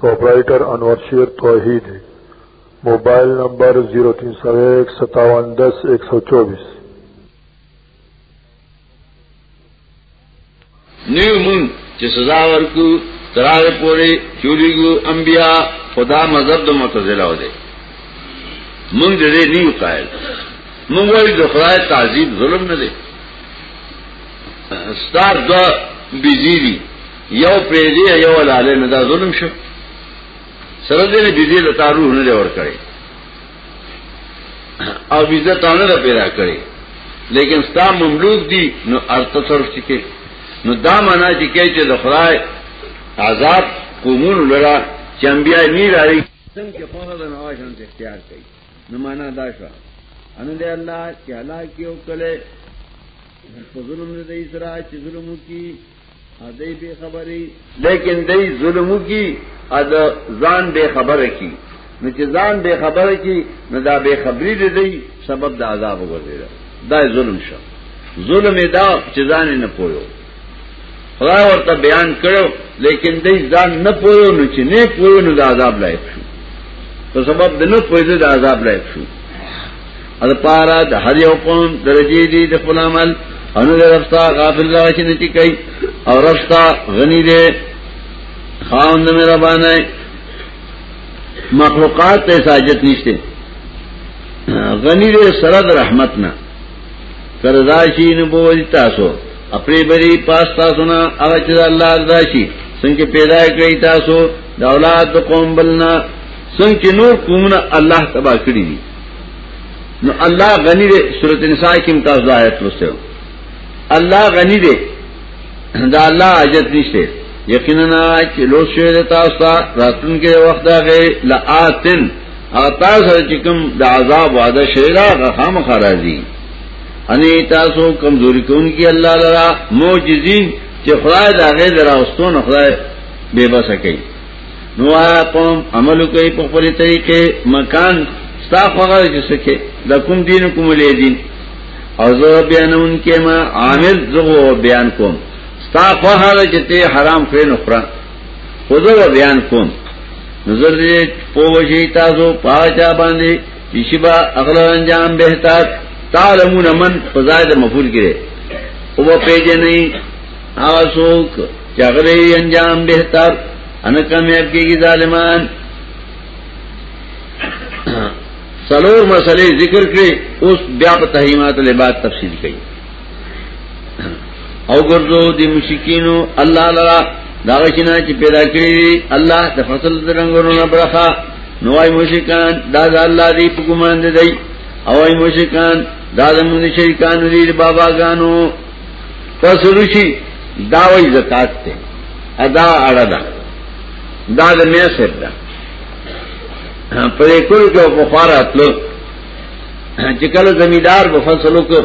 پروپرائیٹر انور شیر توحید موبائل نمبر 03015710124 نیو مون چې سزا ورکو تراغه پوری چوریګو انبیا خدا مذهب د معتزله و دي مونږ دې نیو قائل مونږ وایو د خدای تعظیم ظلم نه دی ستار دو بزیری یو پیری یو لاله نه دا ظلم شو سره دې نه بيزي له تاروح نه لور کړي او بيزه تانه را پیدا کړي لیکن ستا مملوک دي نو ارته تصرف چکه نو دا معنا چې کې چې د خدای عذاب قومون لرا چې انبيای نه راړي څنګه په هغه نه واجن اختیار کوي نو معنا دا شو ان دې الله چې هلاک یو کله په ظلم نه دې سره چې ظلم وکي ادی به خبرې لیکن دای ظلم کی ادا ځان به خبره کی نو چې ځان به خبره کی نو دا به خبرې دې دی سبب د عذاب وګرځیدا دا ظلم شو ظلم دا چې ځان نه پویو خدای ورته بیان کړو لیکن دای ځان نه پویو نو چې نه پویو نو د عذاب لایق شو په سبب د نه پویو د عذاب لایق شو اد پارا د هر یو قوم درجه دي د خپل عمل ان له رستا غافل لا چې نتی کوي او رستا غني دي خاوند میرا باندې مخلوقات ته ساجت نشته غنی دې سره د رحمت نه کرداشی نه بوج تاسو خپل بری پاس تاسو نه هغه چې الله رضاشي څنګه پیدا کړی تاسو د اولاد قوم بلنا څنګه نور قومونه الله تبا کړی دي نو الله غنی دی سورۃ النساء کې متاز د آیت لسته الله غنی دی دا الله حاجت نشته یقینا چې لو شوی د تاسو ته راتلونکي وخت دا غي لاتن او تاسو چې کوم د عذاب وعده شوی دا غخام خرازي اني تاسو کمزوري کوونکی الله لرا معجزین چې خدای دا غي دراستون خدای به بس کوي نو آیا قوم عمل کوي په خپل طریقې مکان ستا خوغه چې سکه لکم دینکم ولې دین او زه بیانون کې ما عامل زغو بیان کوم ستا خوغه چې ته حرام خې نه خورا خو زه بیان کوم نظر دې پوښی تاسو پاچا باندې چې شبا اغل انجام بهتر تعلمون من فزائد مفعول کړي او په پیجه نه اوسوک چغلې انجام بهتر انا کامیاب کیږي ظالمان سلور مسئلے ذکر کړي اوس بیا په تحریمات له بعد تفصیل کړي او ګرځو د مشکینو الله لرا دا غشنا چې پیدا کړی الله د فصل درنګونو نه برخه نوای مشکان دا د الله دی په ګمان دی او ای مشکان دا زمونږ شریکان دي بابا غانو فصل شي دا وای زکات ته ادا اړه ده دا د مې سر ده پرې کول کې په خارات لو چې کله زمیدار په فصلو کې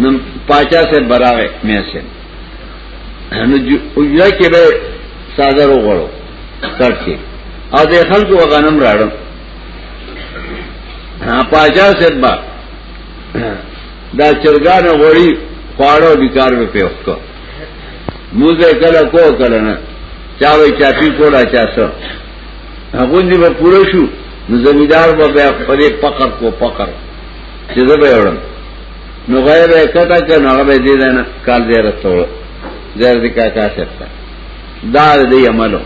نو پاچا سے براغه مې سر نو یو کې به ساده وګړو کړکې او د خلکو غنم راړم پاچا سے با دا چرګان غوړي خواړو بیکار به په وخت کو موزه کله کو کله نه چا وی چا پی کولا چا سو هغه دې په پوره شو نو زمیدار به بیا پرې پکر کو پکر چې زه به وړم نو غیر کته کنه هغه به دې نه کال دې رسول زیر دې کا کا شپتا دا دې عملو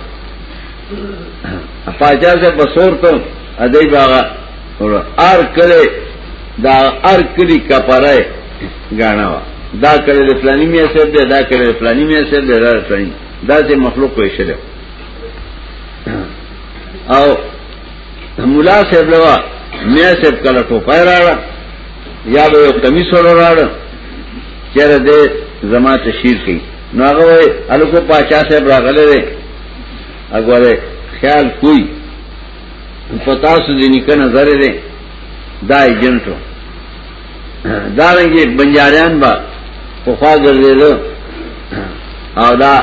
افاجا سے بسور تو ادی باغ اور ار کله دا ار کلی کپره غاڼه وا دا کله د فلانی می اثر دی دا کله د فلانی می اثر دی دا فلانی دا چې مخلوق کوي شله او مولا صاحب لوا می صاحب کله ټوپای راړه یا به یو کمی سره راړه چیرې دې زما تشهیر کړي نو هغه وای الکو پاچا صاحب راغله دی هغه خیال کوئی پتاسو دې نیکه نظر دې دا ایجنټو دا رنګي بنجاریان با په خوا ګرځېدل او دا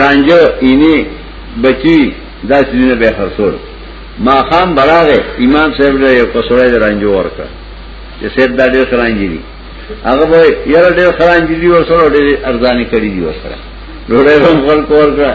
رانجو اینی بچی دا سینه به خرصور ما خام براغه امام صاحب له یو کسوړې رانجو ورکړ چې سید دا ډېر خرانجي دي هغه به یو ډېر خرانجي دي ورسره ډېر ارزاني کړی دي ورسره ډوړې هم خپل کور کړ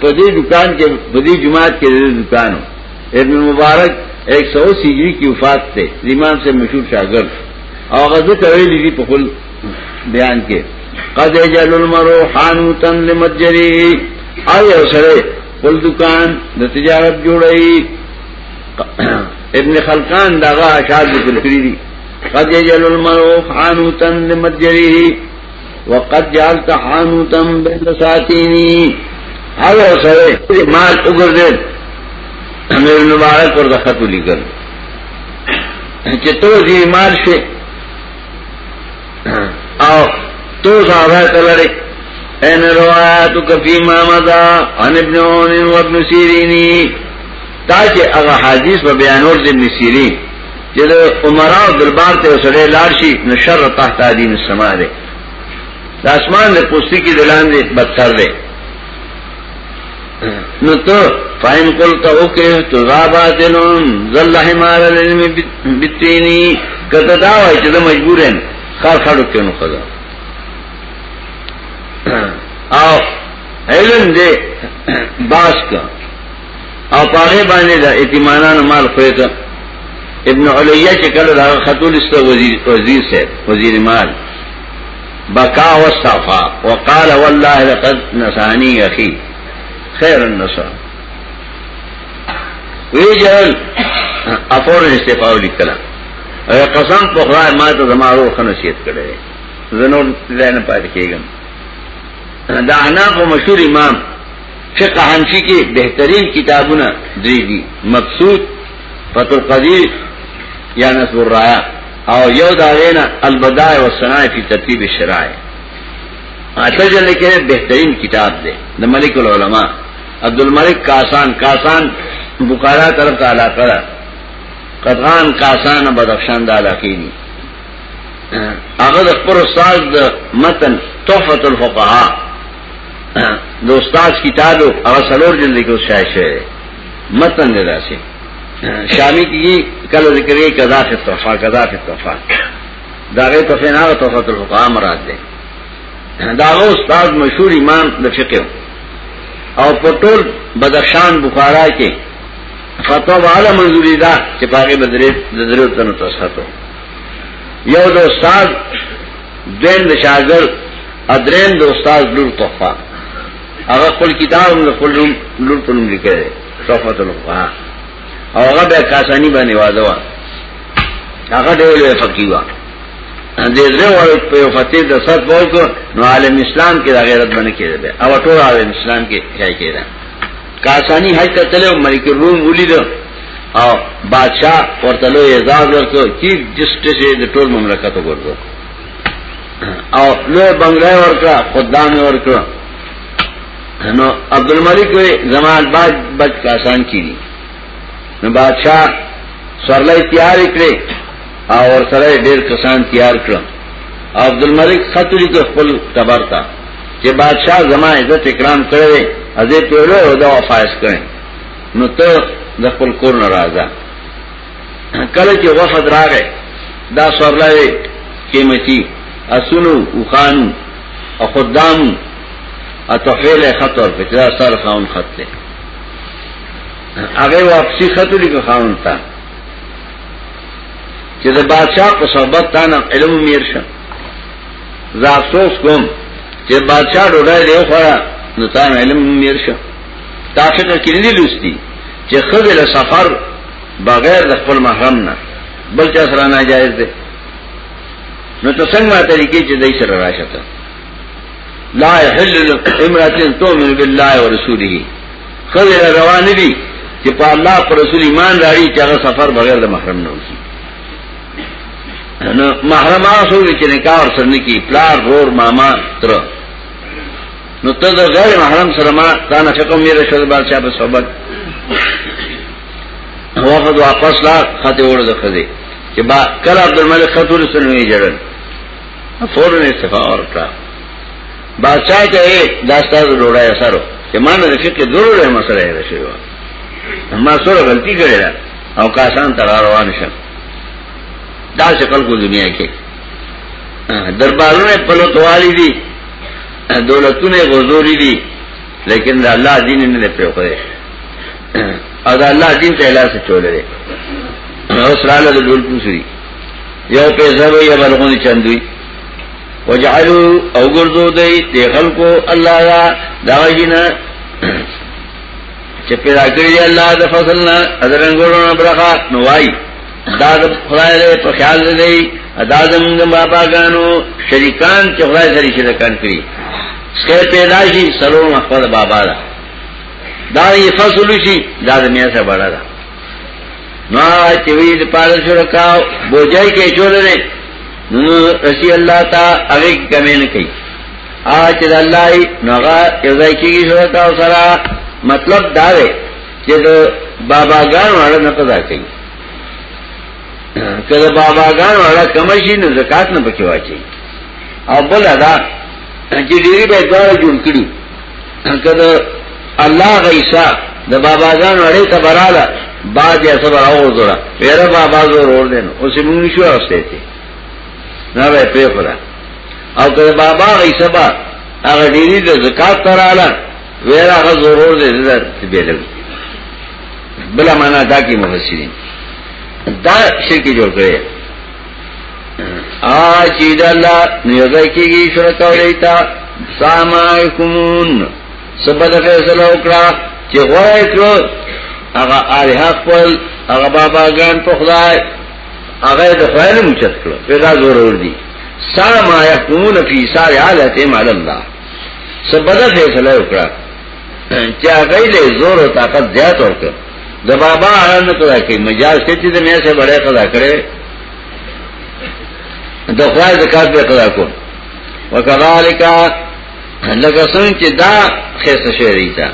په دې دکان کې په دې جماعت کې دې دکانو ابن مبارک 100 سیجری کی وفات ته امام سے مشهور شاګرد او غزه کوي دي په خپل بیان کې قد جل المرو حانوتن لمتجری آی او سره خپل دکان د تجارت جوړي ابن خلقان دغه اشعار ذکر کړی دي قد جل المرو حانوتن لمتجری وقد جعلت حانوتا بين ساتيني هر سره مال وګرځي امیر مبارک ور دخت لیکل چې تو دې مال شي او تو زاوه تلری ان روایت کفی ما مدا ان ابن عون و ابن سیرینی دا چې هغه حدیث په بیانور د ابن سیرین چې د عمرا او دربار ته وسړې لار شي نشر تحت دین السما ده د اسمان د پوستی کې دلاندې بدتر ده نو ته فاین کول ته اوکه تو زابا دلون ذل حمار العلم بتینی کته دا وای چې د مجبورن خار خړو کې نو خدا او علم دې باس کا او پاره باندې د اعتمادانو مال خوېته ابن علیہ چې کله دا خطول است وزیر وزیر سے وزیر مال بقا واستعفا وقال والله لقد نسانی اخي خير النصر وی جهل افور استعفا ولیکلا قسم په خدای ما ته زمارو خنصیت کړي زنور ځای نه پاتې کېږم دا انا په مشهور امام فقہ حنفی کې بهترین کتابونه درې دي مبسوط فتح القدیر یا نصب الرایا او یو دا غینا البداع و صناع فی ترتیب الشرائع اته جلې کې بهترین کتاب دی د ملک العلماء عبد الملک کاسان کاسان بخارا طرف ته علاقه ده قدغان کاسان بدخشان د علاقې دي هغه د پر استاد د متن تحفۃ الفقهاء نو استاد کتابو هغه سلور جلد کې شای شوی متن نه راسي شامی کی کله ذکر یې قضا فی التوفا قضا فی التوفا دا غي ته نه هغه توفه الفقهاء مراد ده دا استاد مشهور امام د فقه او په ټول بدخشان بخارا کې فتوا والا منظوری دا چې پاګه بدرې د ضرورت نه تاسو یو د استاد دین د شاګر ادرین د استاد لور تحفه هغه خپل کتاب د خپل لور په نوم لیکل تحفه تلقا او هغه به کاسانی باندې واده وا هغه ډېر فقیر وا دې زه وایو په فتح د صد وکړو نو عالم اسلام کې د غیرت باندې کېده به او ټول عالم اسلام کې ځای کېده کاسانی حج ته تلو ملک روم ولید او بادشاہ ورته لوی اعزاز ورکړ چې جسټس یې د ټول مملکت وګورځو او لوی بنگله ورکړه خدام ورکړه نو عبد الملک وی زمان باج بچ کاسان کیږي نو بادشاہ سورلای تیار کړي او ور سره ډیر کسان تیار کړ عبد الملک خطری کو خپل تبر تا چې بادشاہ زما عزت اکرام کړي ازه پیرو او دا وفایس کړي نو ته د خپل کور نه راځه کله چې وفد راغی دا سورلای قیمتي اسونو وخانو او خدام او تحویل خط اور پچرا سر خاون خط ته هغه واپسی خط لیکو خاون ته چې د بادشاہ په صحبت تانه علم میر شه زه افسوس کوم چې بادشاہ ډوډۍ دی خو نو تانه علم میر شه تا فقه کې نه لوستي چې خزل سفر بغیر د خپل محرم نه بل چا سره ناجایز دی نو ته څنګه ما طریقې چې دای سره راشته لا يحل امرأة تؤمن بالله ورسوله خزل روان دي چې په الله پر رسول ایمان راړي چې هغه سفر بغیر د محرم نه وشي نو محرم آسو چې نکاح سره نه کی پلار رور ماما تر نو ته د غیر محرم سره ما تا نه فقم میره شو د بادشاہ په صحبت وفد واپس لا خط اور د خدي چې با کله عبد الملک خطور سره نه جوړل فورن استفا اور کړه بادشاہ ته دا ستاسو ډوړای سره چې ما نه فقه ضرور مسله یې شوی ما سره غلطي کړې او کاسان تر روان شم دا شکل کو دنیا کې دربارونه پلوتوالی دي دولتونه غزوري دي لیکن دا الله دین نه نه پیو کوي او دا الله دین ته لاس چولې او سره له دول پوسري یو په زرو یا بلغونی چندوي وجعلوا او ګرځو دی د خلکو الله دا داجینا چې پیدا کړی الله د فصلنا اذرنګورونه برخه نوای دا د خدای له په خیال دی ادا زمونږ بابا غانو شریکان چې خدای سره شریکان کړی سکه پیدا شي سلو محفظ بابا دا دا یې فصل شي دا د میا سره بڑا دا نو چې وی د پاره سره کاو بوجای کې چولره نو رسی الله تا هغه کمې نه کوي اچ د الله نو هغه یو ځای کې شو تا سره مطلب دا دی چې بابا غان وړ نه پدا کوي که د باباګانو اړه کم شي نو زکات نه پکې واچي او بل ادا چې ډېری به دواړه جوړ کړي که د الله غیسا د باباګانو اړه ته براله بعد یا صبر او زړه پیره بابا زور ور دین او سیمون نشو اوسته ته نه به پیره او که بابا غیسا با هغه ډېری د زکات تراله ویرا هغه ضرور دې زړه تبیلل بل معنا دا کې مفسرین دا شرک جوړ کړي ا چې د الله نیوځه کېږي شرک اوریتا سامعکمون سبد فیصله وکړه چې غوړې کړو هغه الہ خپل هغه بابا ګان په خدای هغه د خدای نه مچت کړو پیدا ضرور دي سامعکمون فی سارعاتهم علی الله سبدا فیصله وکړه چې هغه له زور او طاقت زیات ورته د بابا اړه نه کړه کې مجاز ته چې د مې سره بڑے قضا کړي د خوای زکات به قضا کو وکذالک لکه څنګه چې دا خسته شوی دی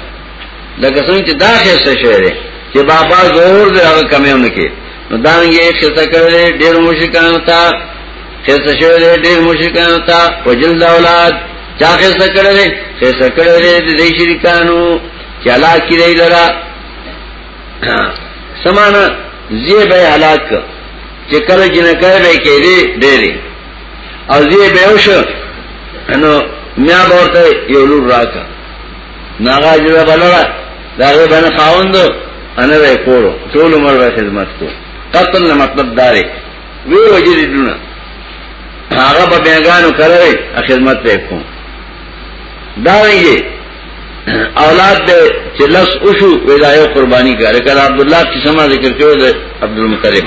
لکه څنګه چې دا خسته شوی دی چې بابا زور دې هغه کمیونه کې نو دا یې خسته کړل ډېر مشکان تا خیسته شوی دی ډیر مشرکانو ته وجل د اولاد چا خیسته کړی دی خیسته کړی دی د دې شریکانو چې هلاک کړي لرا سمانه زی به هلاک چې کله جنکه به کېږي ډېری او زی به وشو نو میا ورته یو لور راکا ناغا جوړه بلړه داغه باندې خاوند انا وې کورو ټول عمر به خدمت کو قتل مطلب داري وی وجلی دونه هغه په بیانګانو کړی خدمت ته کوم دا ویږي اولاد دې چې لس اوشو ولایو قرباني کړه کله عبد الله قسمه ذکر کړو د عبد المطلب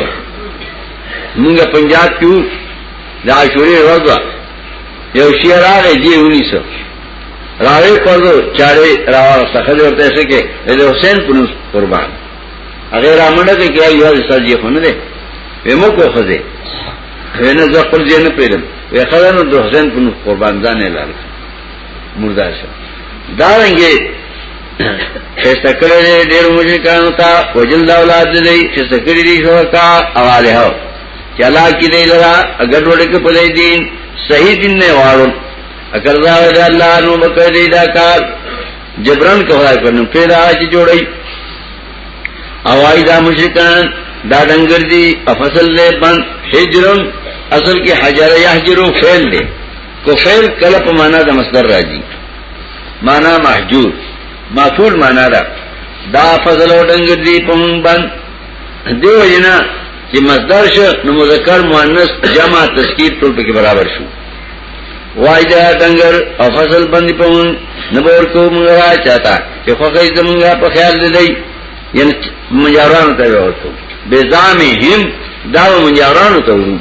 موږ پنجاب کې دا شوري روزه یو شعر راغی دی ونیسو راوی پردو چاره راوار سخت ورته شکه د حسین پنوس قربان هغه را منډه کې کیای یو سر یې خونه ده به مو کو خزه وینه زه خپل ځای نه پیدم وی خزه نو د حسین په قربان ځان نه لاره مردا شو دا رنګه خسته کړی ډیر مشرکانو ته وجل دا اولاد دی خسته کړی دی شو کا اواله هو چلا کی دی لرا اگر وړه کې پدې دین صحیح دین نه واړو اگر دا الله نو بکړی دا کار جبران کوه کنه پیدا چې جوړي اوای دا مشرکان دا ډنګر دي افصل له بند هجرن اصل کې حجر یحجرو فعل دی کو فعل کله په معنا د مصدر راځي معنا محجور معفول معنا دا دا فضل او ډنګر دي په مونږ باندې دیو جنا چې مصدر شو نو مذکر مؤنث جمع تذکیر ټول په برابر شو وای دا دنګر او فصل باندې پون نه بور کو موږ را چاته چې خو غي زمونږه په خیال دی یعنی مجاران ته ورته به زامي هم دا مجاران ته ورو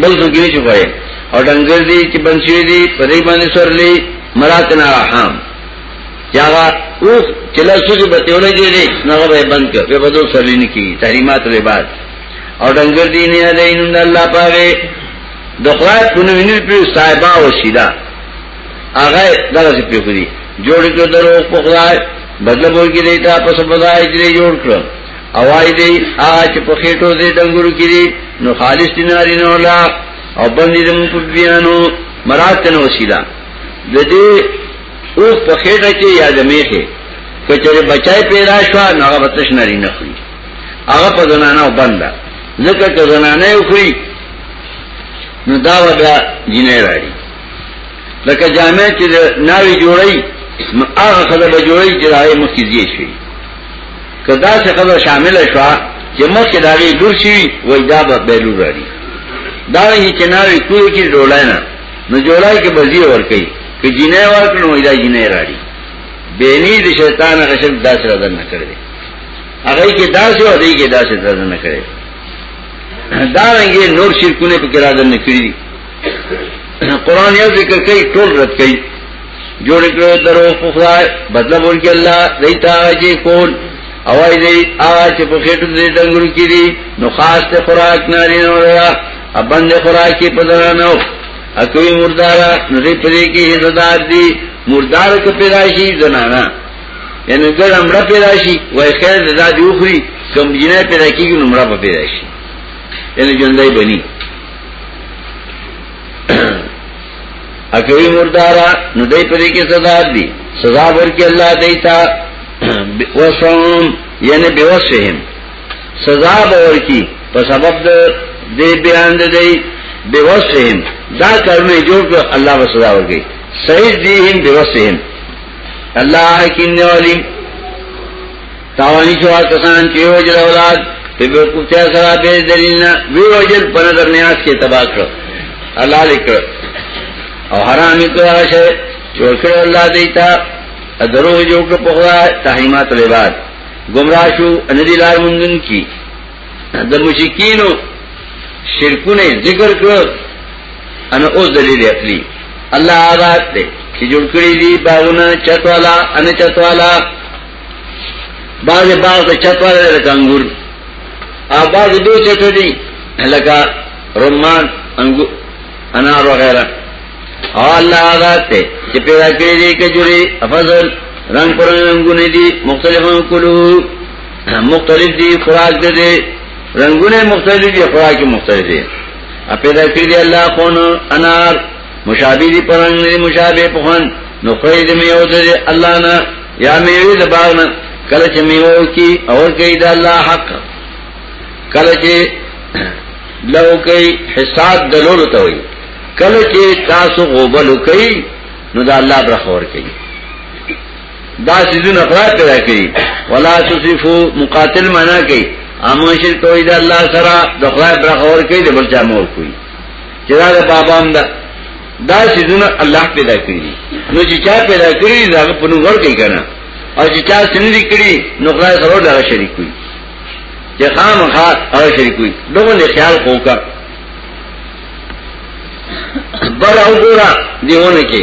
بل څه کې چې وای او دنګر دي چې بنشي دي پرې باندې سرلي مراتنا حام چاغه او چلا سوجي به تیولې دي نه به بند کړ په بدو سرلي نه کی تحریمات له بعد او دنګر دي نه دین الله پاره د خدای په نوم نه پیو صاحبہ وسیله هغه دغه څه پیو کړی جوړ کړو درو په خدای بدل بول کې دیتا په سبدای چې جوړ کړو اوای دی آج په خېټو دې دنګورو کې دي نو خالص دیناري نه ولا او باندې دې موږ بیانو مراد کنه وسیله د دې او په خېټه کې یا د میخه کچره بچای پیدا شو نو هغه بتش ناری نه خوري هغه په زنانه بنده ځکه که زنانه یو کړی نو دا ودا جنې راړي لکه جامع چې ناوي جوړي نو هغه خدای به جوړي چې راي مخ کې زیې شي کدا څه خدای شامل شو چې مخ کې داغي لور شي وای دا به بیلو راړي دا یې چې ناوي کوی کې ډولای نه نو جوړای کې بزی ور کوي که جنې ور کړو دا جنې راړي بینی د شیطان غشل داسره دنه کړی هغه کې داسې او دې کې داسې درنه نه کړي دا رنګه نور شرکونه په کرا درنه کړی قرآن یو ذکر کوي ټول رد کوي جوړ کړو درو په خدای بدل ورکړي الله دیتا چې کول اوای دې آج په خېټو دې دنګرو کې دي نو خاص ته خوراک نه لري نو دا ابند خوراک کې پدرانو اکوي مردارا نو دې پرې کې هدار دي مردار کې پیدا شي زنانا یعنی ګړه مړه پیدا شي وای خیر د دادی اوخري کم جنې پیدا کیږي نو مړه پیدا شي یعنی ژوندۍ بني اکوی مردارا نو دای پرې کې سزا دي سزا ورکړي الله دای ته وسوم یعنی بوسهم سزا ورکړي په سبب د دې بیان دی بوسهم دا کارونه جوړ کړ الله وسزا ورکړي سید دیهم بوسهم الله حکیم دی علیم تاوانی شو کسان چې وجل اولاد په کوته سره به دلینا وی وجل په نظر نیاز کې تبا کړ الله لیکړ او حرام کړه شی جوړ کړ الله دیتا درو جوړ په خدای تحریمات لباد گمراه شو ان دي لار مونږن کی د مشکینو شرکونه ذکر کړو ان اوس دلیل عقلی الله آباد ته چې جوړ کړی دی باغونه چتوالا ان چتوالا باغ باغ د چتوالا لکه انګور آباد دو چتو دی لکه رمان انګور انار وغیرہ او الله آباد ته چې پیدا کړی دی کجوري افضل رنگ پر رنگونه دي مختلفو کلو مختلف دی خوراک دے دے رنگون مختلف دی خوراک مختلف دے اپیدا کری دی اللہ خون انار مشابی دی پرنگ دی مشابی پخون نخری دی میو دے دے اللہ نا یا میوی دی باغنا کلچ میو کی اور کئی دا اللہ حق کلچ لو کئی حساب دلول تاوی کلچ تاسو غوبلو کئی نو دا اللہ برخور کئی دا سیزونه خدای پیدا کړی ولا تصفو مقاتل معنا کوي امو شرک کوي د الله سره د خدای برخه ور کوي د بل چا مور کوي چې دا د بابام دا دا سیزونه الله پیدا کړی نو چې چا پیدا کړی دا په نو ور کوي کنه او چې چا سندې کړی نو خدای سره دا شریک کوي چې خامخا او شریک کوي دغه نه خیال کوکا بر او ګورا دیونه کې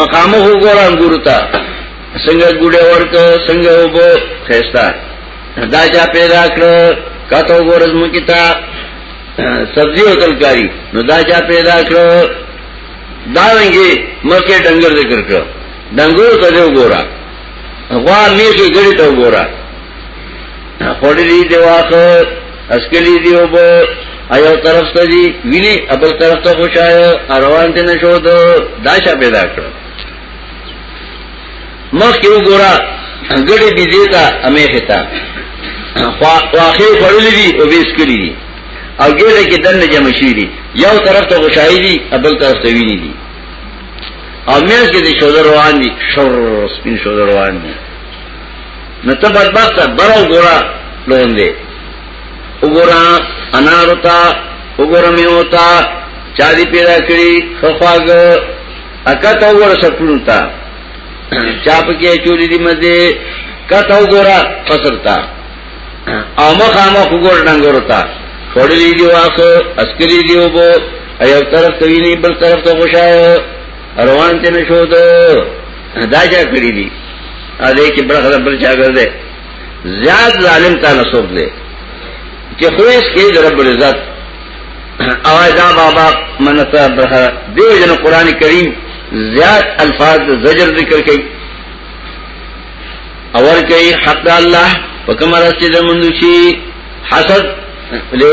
مقامو خو ګور انګور تا څنګه ګډه ورک څنګه وبو خيستا دا چا پیدا کړ کته ګورز مو کیتا سبزی او ترکاری نو دا چا پیدا کړ دا ونګي مکه ډنګر ذکر کړ ډنګور ته دی وګورا غوا میږي ګړی ته وګورا خوري دی واخه اسکلی دی او بو ایو طرف ته دی ویلی ابل طرف ته خوشایو روان دي نشو دو داشا پیدا کړ مخ یو ګورا ګړې بي دیتا امه هتا واخې پړلې دي او بیس کړی دي او ګړې کې دنه جمع شي دي یو طرف ته خوشایي دي ابل طرف ته ویني دي او مېز کې دي شو روان دي شور سپین شو روان دي نو ته بدبخت برو ګورا لوندې وګورا انار تا وګورا میو تا چا دې پیدا کړی خفاګ اکته وګورا سپلو تا چا پکې چوری دي مزه کته وګورا فصل تا او مخه مخ وګور ډنګور تا خړلې دی واخ اسکلی دی وبو ایو طرف ته ویني بل طرف ته خوشاله روان ته نشو ده دا چا کړی دی ا دې کې بل خبر بل چا ګرځي زیاد ظالم تا نسوب دی چې خو اس کې رب العزت او دا بابا منته برخه دیو جن قران کریم زیاد الفاظ زجر ذکر کړي اور کئی حق دا اللہ پکم رستی دا مندوشی حسد لے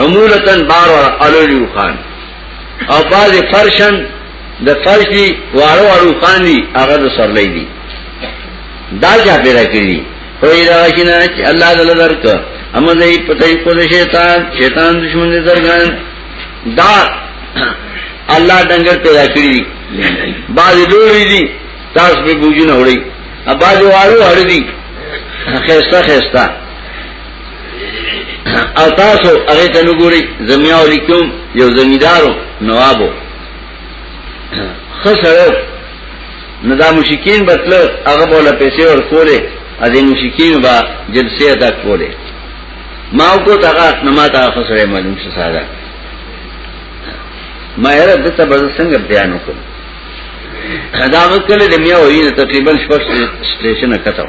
عمولتن بار والا علولی اوخان او بعض فرشن د فرش دی وارو وارو خان دی هغه د سرلې دی دا چا پیدا کړی او دا شنه چې الله تعالی درک امر دې پته کو د شیطان شیطان دشمن دې درګان دا الله دنګر پیدا کړی بعض لوري دي تاسو به بوجونه وړي اباځه وارو اړ دي خيستا خيستا او تاسو هغه ته وګورئ زمیا ولیکم یو زمیدارو نوابو خسرو نو دا مشکین بتلو هغه بوله پیسې ور کولې ا دې مشکین با جلسه ادا کولې ما کو تاغه نما تا خسرې معلوم څه ساده ما هر د ته بز څنګه بیان وکړ دا وکړه د میا وینه تقریبا شپږ سټیشن کتاو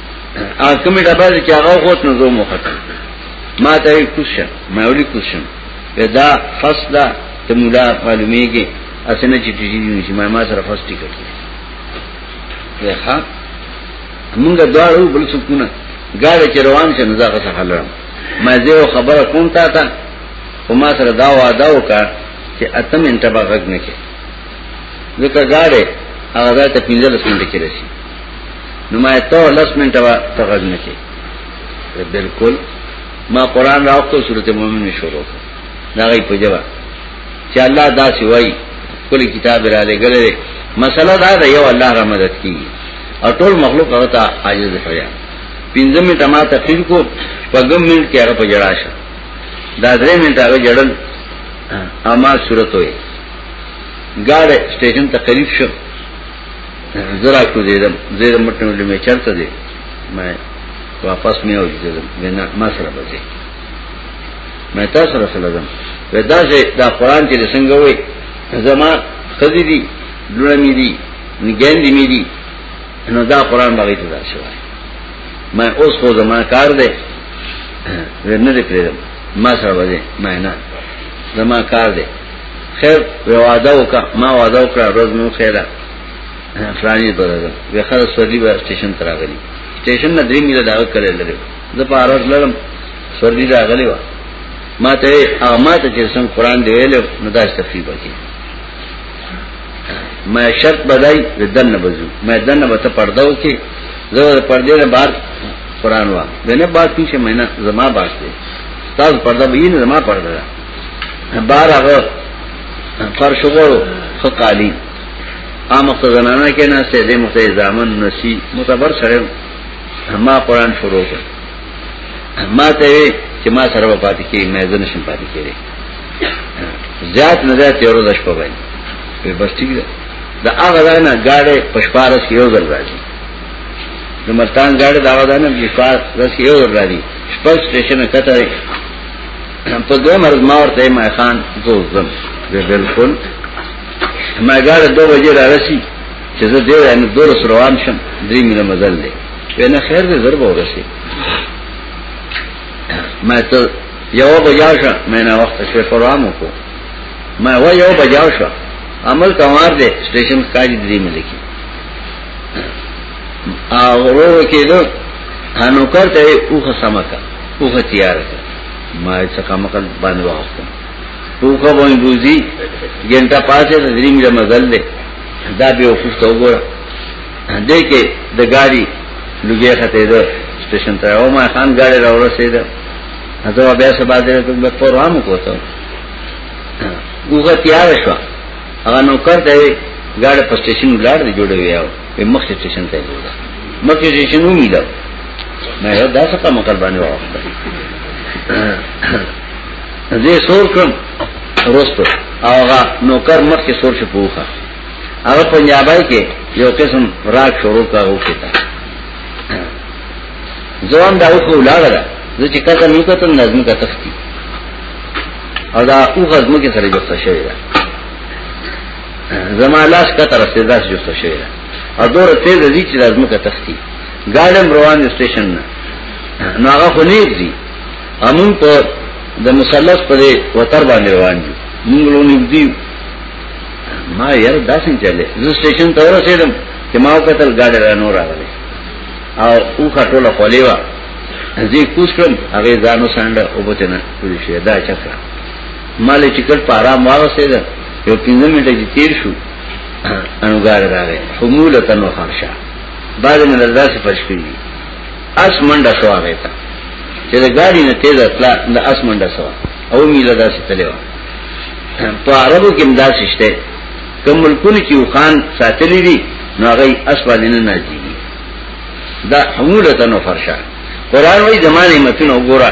او کمی ڈبا دی چی آغاو خوت نو دوم وقت ما تاوی کس شم ما اولی کس شم دا فس دا تا مولا معلومی گی اسنا چی تجیدی نیسی ما ما سر فس ٹکٹ کی وی خواب منگا دوارو بل سکونا گاڑی چی روان شم نزا قصا خلرم ما زیو خبر کون تا تا خو ما سره دا وعده وکړه چې اتم انټه به غږ نه کې ځکه گاډي هغه ځای ته 15 منټه کې رسي نو ما ته لس منټه وا تغږ نه کی بالکل ما قران راوخته سورته مؤمن شروع دا غي په جواب چې الله دا سی وای کول کتاب را لګلې مسله دا ده یو الله را مدد کی او ټول مخلوق هغه ته عاجز شویا پنځه منټه ما تقریر کو پګم منټ کې هغه په جړا شه دا درې منټه هغه جړل اما صورت وې ګاډه سټیشن ته قریب شو زرا کو دیدم زیر مټنو لمه چرته دی ما واپس مې او دیدم بنا ما سره بځه ما تاسو سره سلام ودا چې دا قران چې څنګه وای زما خدي دي لونه مې دي نګین دي مې دي نو دا قران باندې ته دا شوی ما اوس خو زما کار دی ورنه دې پرېدم ما سره بځه ما نه زما کار دی خیر وی وعده وکا ما وعده وکړه روز مو خیره فلانی برده وی خر سوردی به سټیشن تر راغلی سټیشن نه درې میله دا کړل لري زه په اړه لرم سوردی دا غلی و ما ته هغه ما ته چې څنګه قران دی ویل نو دا تفصیل وکړي ما شرط بدای ردن نه بزو ما دن نه بته پرده وکي زه پرده نه بار قران وا دنه بار پیشه مینه زما باسته تاسو پرده به نه زما پرده بار هغه فرش غړو فقالی عام وخت زنانا کې نه سه دې مخته ځامن نسی متبر سره ما قران شروع کړ ما ته چې ما سره پاتې کې مې ځنه شم پاتې کېږي زیات نه زیات یو ورځ شپه وای په بس ټیک ده دا هغه ځای نه گاډي پښپارس یو ځل راځي د ملتان گاډي دا هغه ځای نه پښپارس یو ځل راځي شپږ سټیشن کته په دوه مرز ما ورته ما خان زو زم بالکل ما ګاړه دوه بجې را رسی چې زه دې رایم دور سره روان شم درې مینه مزل دی وینا خیر دې ضرب ورسی ما ته یو بجا شو مې نه وخت شو پروام وکړو ما و یو بجا شو عمل کمار دې سټیشن کاج درې ملکی او ورو کېدو هنو کرته اوخه سمکا اوخه تیار کړ ما یې څکا مکل باندې واغسته پوکا باندې بوزي ګنټه پاسه د دریم له مزل ده دا به وقوف ته وګوره دې کې د ګاډي لږه خته ده سټیشن ته او ما خان ګاډي را ورسېده دا بیا سبا دې ته په پروام کوته وګه تیار شو هغه نو کړ دې ګاډي په سټیشن ولاړ دی جوړوي په مخ سټیشن ته وګوره مخ سټیشن و میله ما یو داسې په مکر باندې وخته زه سور کړم روستو هغه نوکر مخ کې سور شو پوخه هغه پنجابای کې یو قسم راک شروع کا وکړه ځوان دا اوخه ولاړه ده زه چې کته نو کته نظم کا تختی او دا اوخه زمکه سره جوړه شوی ده زما لاس کته رسته داس جو څه شي او دور تیز دي چې لازم کا تختی ګاډم روان سټیشن نه نو هغه خو نه دي امون په د مثلث پر وتر باندې روان دي موږ لونی دی ما یار داسې چلے زه سټیشن ته ورسېدم چې ما وکتل ګاډی را نور راغلی او او خټوله خولې وا زه کوس کړم هغه ځانو سانډه وبته نه پولیس دا چکر مال ټکټ په آرام واغسته ده یو پنځه منټه چې تیر شو انګار راغی حمولتا نو خرشا بعد من الله سے پښ کړی اس منډه شو هغه ته چې د ګاډي نه تیز اطلاع د اس منډه شو او میله داسې تلو په عربو کې امداد شته کوم ملکونه چې وخان ساتلی دي نو هغه اس باندې نه نازي دا حمولتا نو خرشا قرآن وی زمانه متن وګوره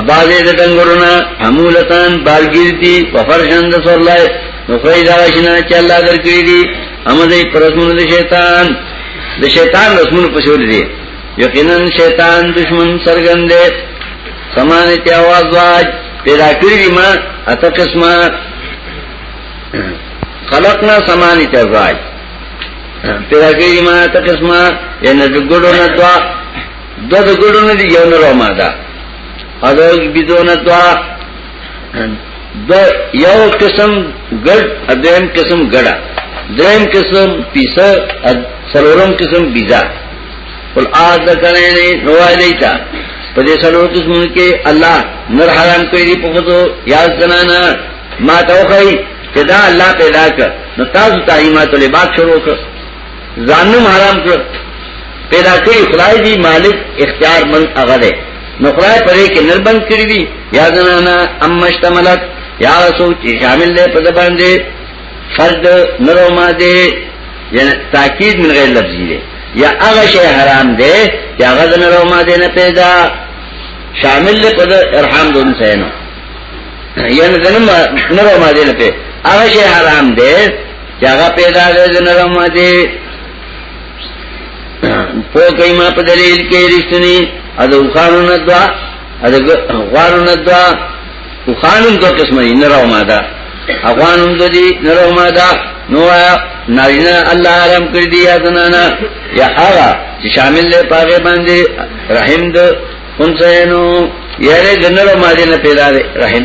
اباده د ډنګورونه حمولتان بالګیر دي په فرشان د سر لای نو کوي دا شنه چې الله درکې دي امزه پرسمون د شیطان د شیطان رسمون په شول دي یقینا شیطان دشمن سرګند دی سمانه ته आवाज واج پیدا کړی دي ما اته قسمه خلقنا سمانه ته واج پیدا کړی دي ما اته قسمه ینه د ګډو نه دوا دو دو گڑو ندی یو نرو مادا او دو بیدون دو دو یو قسم گڑ ادویم قسم گڑا دویم قسم پیسا سلورم قسم بیزا قل آد دکنینی نوائی دیتا پدې سلو قسمونو کې الله نور حرام کړی دی په خودو یا زنانا ما توخی چې دا الله پیدا کړ نو تاسو تعلیمات لباس شروع کړ زانم حرام کړ پیدا کړی خدای دی مالک اختیار من هغه دی نو خدای پرې کې نربند کړی دی یا زنانا ام مشتملت یا سوچ شامل دی په زبان دی فرد نرو ما دی یعنی تاکید من غیر لفظی دی یا هغه شی حرام دی چې هغه نرو ما دی نه پیدا شامل دی په ارحام دون سینو یعنی زنم نرو ما دی نه پیدا هغه شی حرام دی چې هغه پیدا دی د نرم دی په کوي ما په دلیل کې رښتونی اده خانونه دوا اده غوارونه دوا خو خانون دو قسمه نه راو ماده افغانون دو دي نه راو ماده نو نارینه الله حرام کړی دی یا زنانا یا هغه چې شامل دی پاګه باندې رحم دو انسانو یاره جنرو ماده نه پیدا دی رحم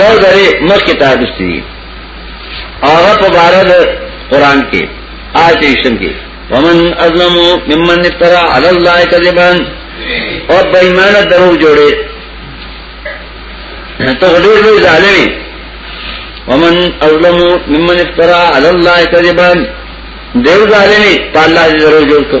یو ذره مخکې ته حدیث دی هغه په بار د قران کې آیت شم کې ومن ازلم ممن افترا علی الله کذبا او بېمانه درو جوړې ته ډېر لوی ظالمي ومن ازلم ممن افترا علی الله کذبا ډېر ظالمي په الله دې درو جوړ کړ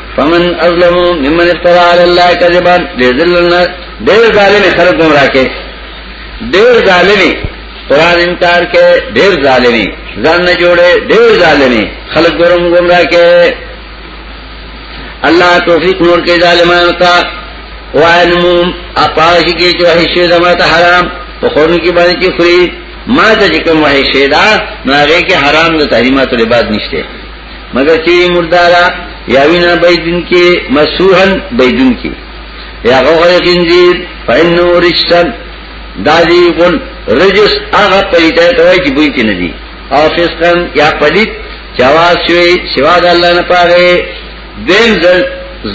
فمن ازلم ممن افترا علی الله کذبا لذلنا دیر ظالم خلق گمراه کې دیر ظالمی قران انکار کې دیر ظالمی ځان نه جوړه دیر ظالمی خلق ګرم گمراه کې الله توفیق نور کې ظالمانو ته وعلمم اپاش کې چې وحی شی زما ته حرام په خورن کې باندې چې خوري ما ته چې کوم وحی شی دا نو هغه کې حرام د تحریمات له بعد نشته مگر چې مردارا یا وینا بيدن کې مسوحن بيدن کې یا غوغه خنزیر فإنه رجسن دا دی غن رجس هغه پلیته ته وایي چې بوی کې نه دي او فسقن یا پلیت جواز شوی سوا د الله نه پاره دین ځل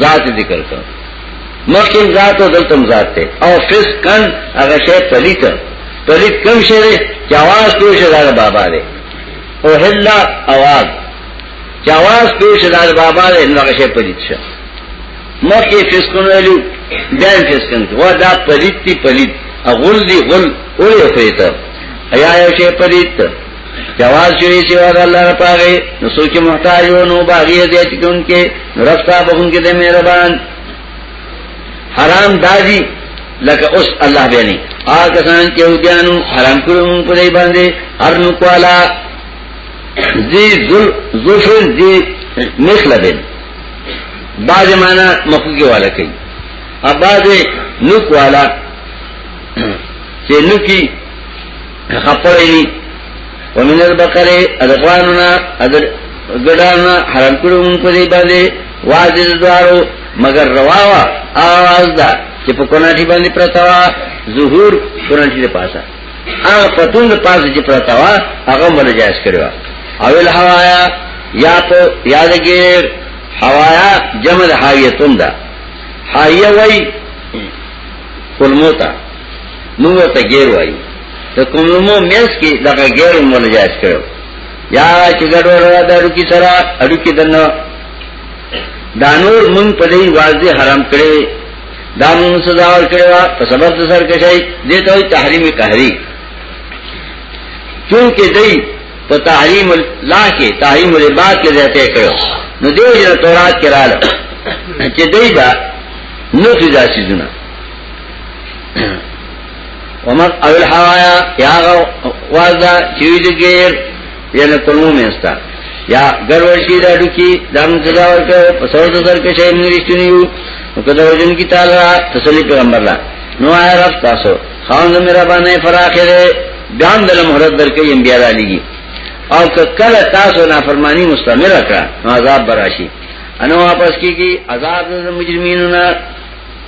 ذات ذکر کړ مخکې ذات او دلته ذات ته او فسقن هغه شی پلیته پلیت کم شی جواز کوی شی دا بابا دی او هلا اواز چې اواز پیش دار بابا دې نو هغه شی پلیت شه مخکې فسقون ویلو بیا فسقون و دا پلیت دی پلیت غل دی غل اولې فیته ایا یو شی پلیت جواز شوی چې واغ الله را پاره نو سوچ محتاج نو باغی دې چې کوم کې رفتا بهون کې دې مهربان حرام دادی لکه اوس الله بیانې آ کسان چې ودیانو حرام کړو مونږ په دې باندې هر نو کوالا ذی ذل ذفر ذی مخلبن بعض معنا مخکی والا کوي اباده نو کوالا چې نو کی خپلې ومن البقره ادغواننا ادر ګډانا حرام کړو موږ په دې باندې واجب دوارو مگر رواوا آواز دا چې په کوناټي باندې پرتاوا ظهور کوناټي له پاسه هغه پتون له پاسه چې پرتاوا هغه مل جائز کړو او ال هوایا یا په یادګیر هوایا جمع حایتون دا حایه وای کلموتا موږ ته غیر وایو د کومو مېس کې دغه غیر مول جایز کړو یا چې ګډوډ را دړو کې سره اړو کې دنه دانور مون په دې واځي حرام کړي دا مون سزا ور کړي وا په سبب سر کې شي دې ته وي تحریم قهري چونکه دې په تحریم الله کې تحریم العباد کې ذاته کړو نو دې جن تورات کې رااله چې دې با نو فزا سيزونه ومن او الحوایا یا غو وازا چیوید گیر یعنی کنو میں استا یا گر ورشی دا ڈکی دام سزا ورکا پسور دا سر کشای منرشتنیو نکتا وجن کی تال را تسلی پیغمبر را نو آیا رفت تاسو خاون دا میرا بانے فراخر بیان دل محرد در کئی انبیاء را لگی او کل تاسو نافرمانی مستمر کرا نو عذاب براشی انو واپس کی کی عذاب دا مجرمینو نا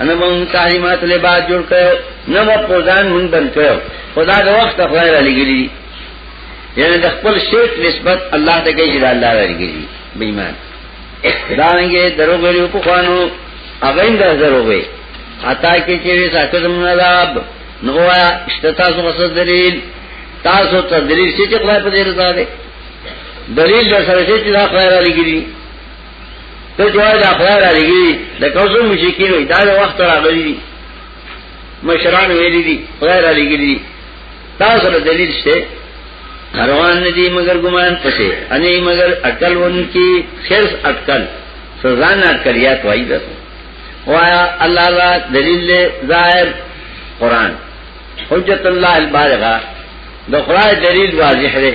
انا مون تعلیمات لے بعد جوڑ کرو نہ وہ پوزان مون بند کرو خدا کا وقت خدا را لگی دی یعنی د خپل شرک نسبت الله ته کوي چې الله را لګي بې ایمان دا رنګه درو غړي په خوانو هغه اند درو وي عطا کې چې ساکه زمون عذاب نو وایا اشتتا سو مسد دلیل تاسو ته دلیل چې خدای په دې رضا ده دلیل در سره چې دا خیر علی ګری ته جواب دا خدای را لګي د کوڅو مشکینو دا د وخت راغلي دي مشران ویلي دي خدای را لګي دي تاسو له دلیل شته روان ندی مگر ګمان پسې اني مگر عقل ون کی خیر عقل سزا نه کړیا کوي بس وایا الله لا دلیل ظاهر قران حجت الله البالغه د خدای دلیل واضح دی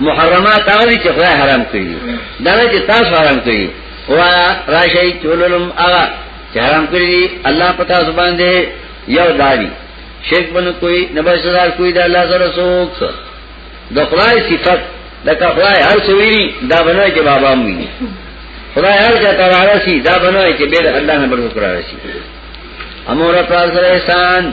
محرمات هغه چې خدای حرام کړی دا نه چې تاسو حرام کړی وا راشي چوللم هغه چې حرام کړی الله پتا زبان دې یو داری شیخ بن کوئی نبی صدر کوئی دا الله سره سوک د خدای صفت د خدای هر سویری دا بنوي چې بابا مې خدای هر ځای ته راځي دا بنوي چې به الله نه بل وکړي امور پر سره احسان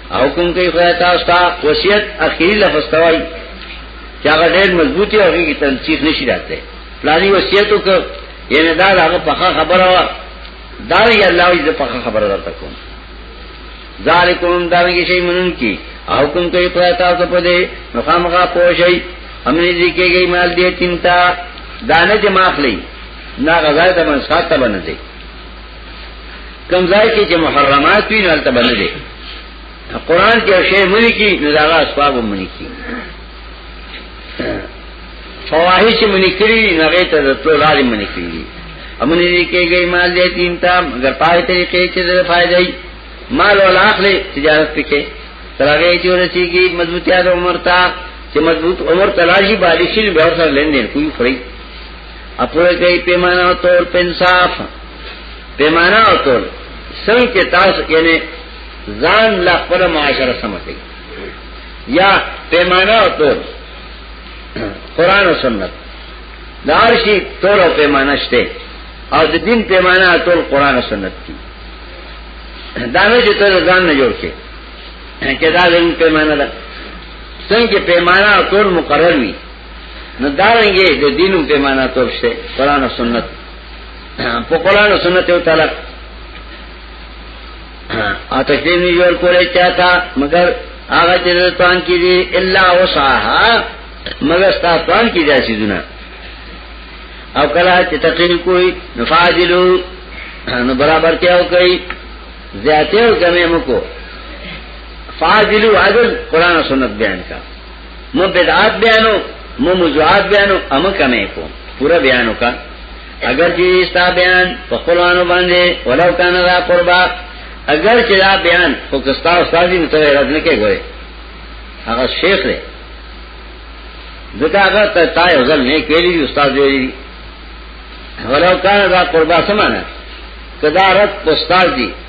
او کوم کوي خدای تاسو ته وصیت اخیری لفظ توای چې هغه ډېر مضبوطی او هغه تنصیف نشي راته پلاني وصیت وکړ یعنی دا هغه په خبره وا دا یې الله یې په خبره درته کوم ذالکوم دا وی شي منن کی او کوم کوي خدای تاسو په دې مخامخه پوښي امني دي کېږي مال دې چنتا دانه چې ماخلي نا غزا ته من ساته باندې کم ځای کې چې محرمات وي نو هلته باندې دي قران کې شی مونږ کې نو دا اسباب مونږ کې فواحش مونږ کړی نو هغه ته د ټول عالم مونږ کړی امن دې کېږي مال دې تین تا مگر پای ته کې چې د فائدې مال او اخلي تجارت پکې ترغه چې ورسي کې مضبوطیا د عمر تا چې مضبوط عمر تلاشي بالشل به سره لندن کوي فري اپوره کوي پیمانه او تول په انصاف پیمانه او تول څنګه چې تاسو یعنی ځان لا خپل معاشره سم کوي یا پیمانه او تول قران او سنت دار شي تول او پیمانه شته او د دین پیمانه او تول قران او سنت دي دا نه چې ته ځان نه جوړ کې چې دا زموږ پیمانه ده څنګه پیمانه او تول مقرر وي نو دارنګي د دینو په معنا توپ شته قران او سنت په قران او سنت یو تعالی ا تکلیف نه جوړ کولای چاته مگر هغه چې توان کې دي الا وصاها مگر ستا توان کې دي سيزونه او کله چې تقریر کوئی نفاذلو نو برابر کیا او کوي زیاته او کمه مکو فاضلو عدل قران او سنت بیان کا مو بدعات بیانو مو موضوعات بیانو امه کمه کو پورا بیانو کا اگر چې ستا بیان په قرانو باندې ولو کان را قربا اگر چې دا بیان خو کستا استاد دې ته رد نه کې ګوره هغه شیخ دی دغه هغه ته تا یو ځل نه کېلی استاد دی ولو کان را قربا سمانه کدا رد استاد دی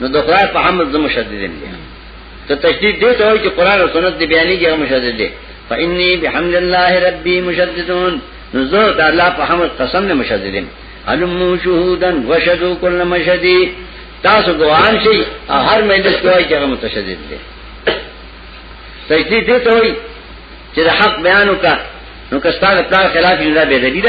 نو د خدای په حمد زمو شدیدین دي ته تشدید دی ته وایي چې قران او سنت دی بیانې کې هم شدید دي فإني بحمد الله ربي مشددون نو زه د الله په حمد قسم نه مشددین علمو شهودن وشدو کل مشدی تاسو ګوان شي هر مجلس کې وایي چې هغه متشدد دي تشدید دی ته وایي چې حق بیان وکړه نو کستانه پلان خلاف نه به دلیل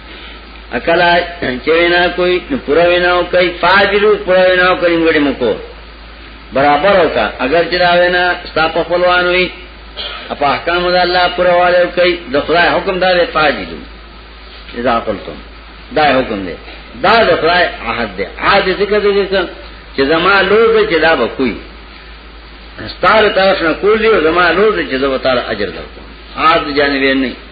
اکلا چوینا کوئی پورا وینا ہو کئی فاجلو پورا وینا ہو کئی انگڑی مکو برابر ہو کا اگر چلا وینا ستا پا فلوان ہوئی اپا احکام دا اللہ پورا والے ہو کئی دا خدای حکم دا دے فاجلو اذا قلتم دا حکم دے دا دا خدای عہد دے عہد ذکر دے جیسا چی زمان لوز دے چی دا با کوئی ستار طرف نہ کول دی زما لوز چې زو تعالی اجر درکو عاد جانبین نه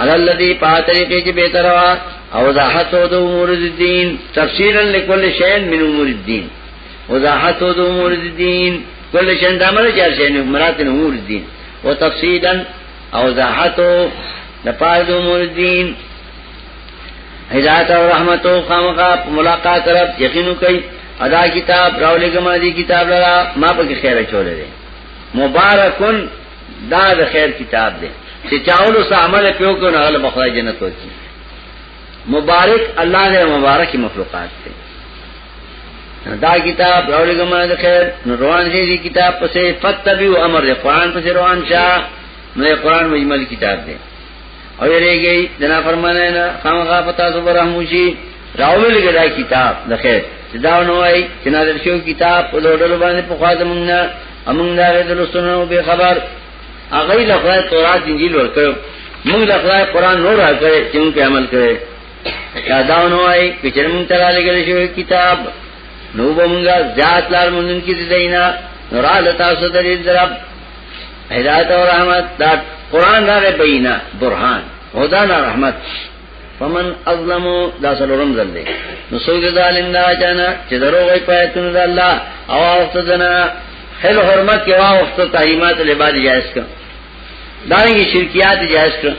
علی الذی پاتری کې چې به تروا او وضاحت او د امور الدین تفسیرا لكل شیء من امور الدین وضاحت او د امور الدین کل شیء د امر چار شیء نه مراد نه امور الدین او تفصیلا او وضاحت د پاره د امور الدین هدایت او رحمت او خامخا ملاقات رب یقینو کوي ادا کتاب راولې ګما دي کتاب لرا ما په خیره چولې مبارکون دا د خیر کتاب دی چې چاولو سره عمل پیو کو نه غل بخوای جنت ورکی مبارک الله دې مبارک مخلوقات ته دا کتاب راولې ګمه د خیر نو روان شي دې کتاب پسې فتبیو امر قرآن پسې روان شه نو قرآن مجمل کتاب دی او یریږي دنا فرمانه نه خامخا پتا سو برحموشي راولې ګدا کتاب د خیر چې دا نو وايي چې نازل شو کتاب په ډول باندې په خواږه مونږ امنګ دا غي دلسنو به خبر هغه له خدای تورات انجیل ورکړ موږ له خدای قران نور راکړ چې موږ عمل کړي دا داونو وايي چې چرم تعالی لګل شوی کتاب نو بمږه ذات لار مونږ کې دینا نوراله تاسو د دې درب هدایت او رحمت دا قران دا بینا برهان هدانا رحمت فمن ازلمو دا سلورم ځل دی نو څوک ظالم دا جانا چې درو وای پاتون د الله او وخت دنا خل حرمت کې وا وخت تحریمات له بعد جائز کړ دا یې شرکیات جائز کړ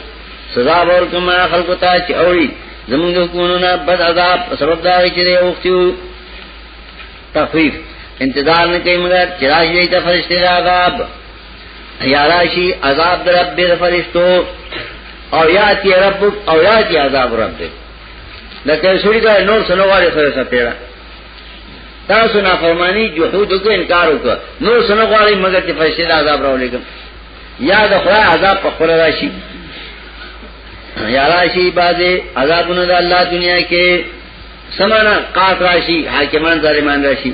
سزا ورکوم خلکو ته چې اوري زمونږ کوونو نه بد عذاب سبب دا چې دی وختیو تخفیف انتظار نه کوي مګر چې راځي ته فرشتي عذاب یا راشی عذاب در رب در فرشتو او یاتی رب او یاتی عذاب رب در لکه سوری دا نور سنواری خوری سا پیرا تاسو نافرمانی جحودو کو انکارو کو نور سنواری مگر تی فرشتی دا عذاب راو لیکم یا دا خدا عذاب پا خور راشی یا راشی بازی عذابونو دا اللہ دنیا کے سمانا قاس راشی حاکمان ظالمان راشی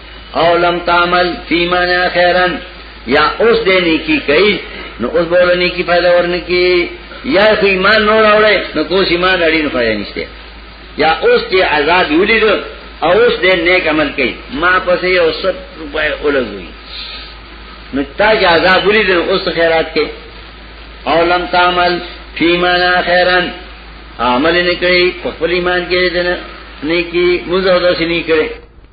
او لم تعمل فی مانا خیرن یا اوس دې نیکی کوي نو اوس بوله نیکی فائدہ ورنکی یا خو ایمان نور اوره نو کوس ایمان اړې نه فائدہ نشته یا اوس دې عذاب یولید او اوس دې نیک عمل کوي ما پسې یو ست روپے اولګوي نو تا چې عذاب ولید نو اوس خیرات کې او لم تعمل فی مانا خیرن عمل نه کوي په خپل ایمان کې دې نه نیکی مزه وداسې نه کوي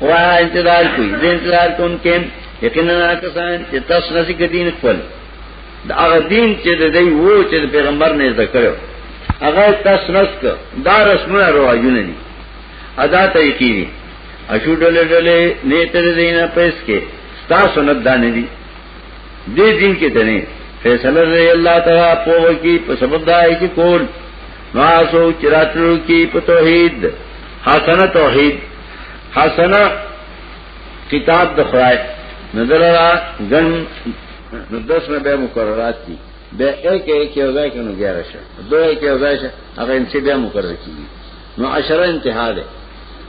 وای انتظار کوي د انتظار کوم کې یقینا کسان چې تاسو نزدیک دین خپل د هغه دین چې د دی وو چې د پیغمبر نه زده کړو هغه تاسو نسک دا رسمونه رواجونه دي ادا طریقې دي اشو ډلې ډلې نه تر دینه پېس کې تاسو نه دانه دي دې دین کې ته نه فیصله الله تعالی په وکی په سبب دای چې کول ناسو چراتلو کی په توحید حسنه توحید حسنه کتاب د خدای نظر را غن نو دس نه به مقررات دي به ایک ایک یو ځای کنو غیر شه دوه ایک یو ځای شه هغه انسی به مقرر کیږي نو عشره انتها ده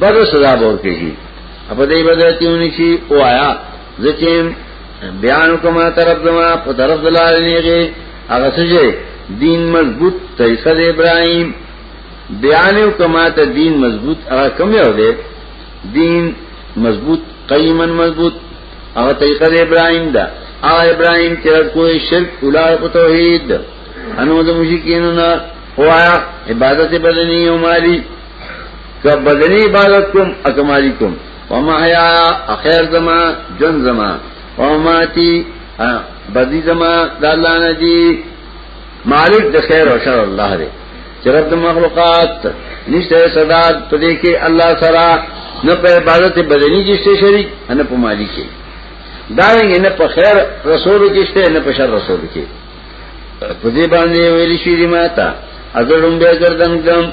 بد سزا بور کې شي په دې بدرتیونی شي او آیا ځکه بیان کومه طرف دما په طرف دلاره نیږي هغه سجه دین مضبوط تیسه د ابراهیم بیان کومه ته دین مضبوط هغه کم یو دی دین مضبوط قیمن مضبوط هغه طریقه د ابراهیم ده هغه ابراهیم چې کوی شرک اولاد په توحید انو د مشکینو نه هوا عبادت بدنی او مالی که بدنی عبادت کوم اکمالی کوم وما حیا اخیر زما جن زما وماتی بدی زما د الله نه دی مالک د خیر او شر الله دی چې رب د مخلوقات نشته صدا په دې کې الله سره نه په عبادت بدنی کې شته شریک نه په مالی کې دا نه په خیر رسول کې شته نه په شر رسول کې په دې باندې ویل شي دی ماته اذرم به گردن کم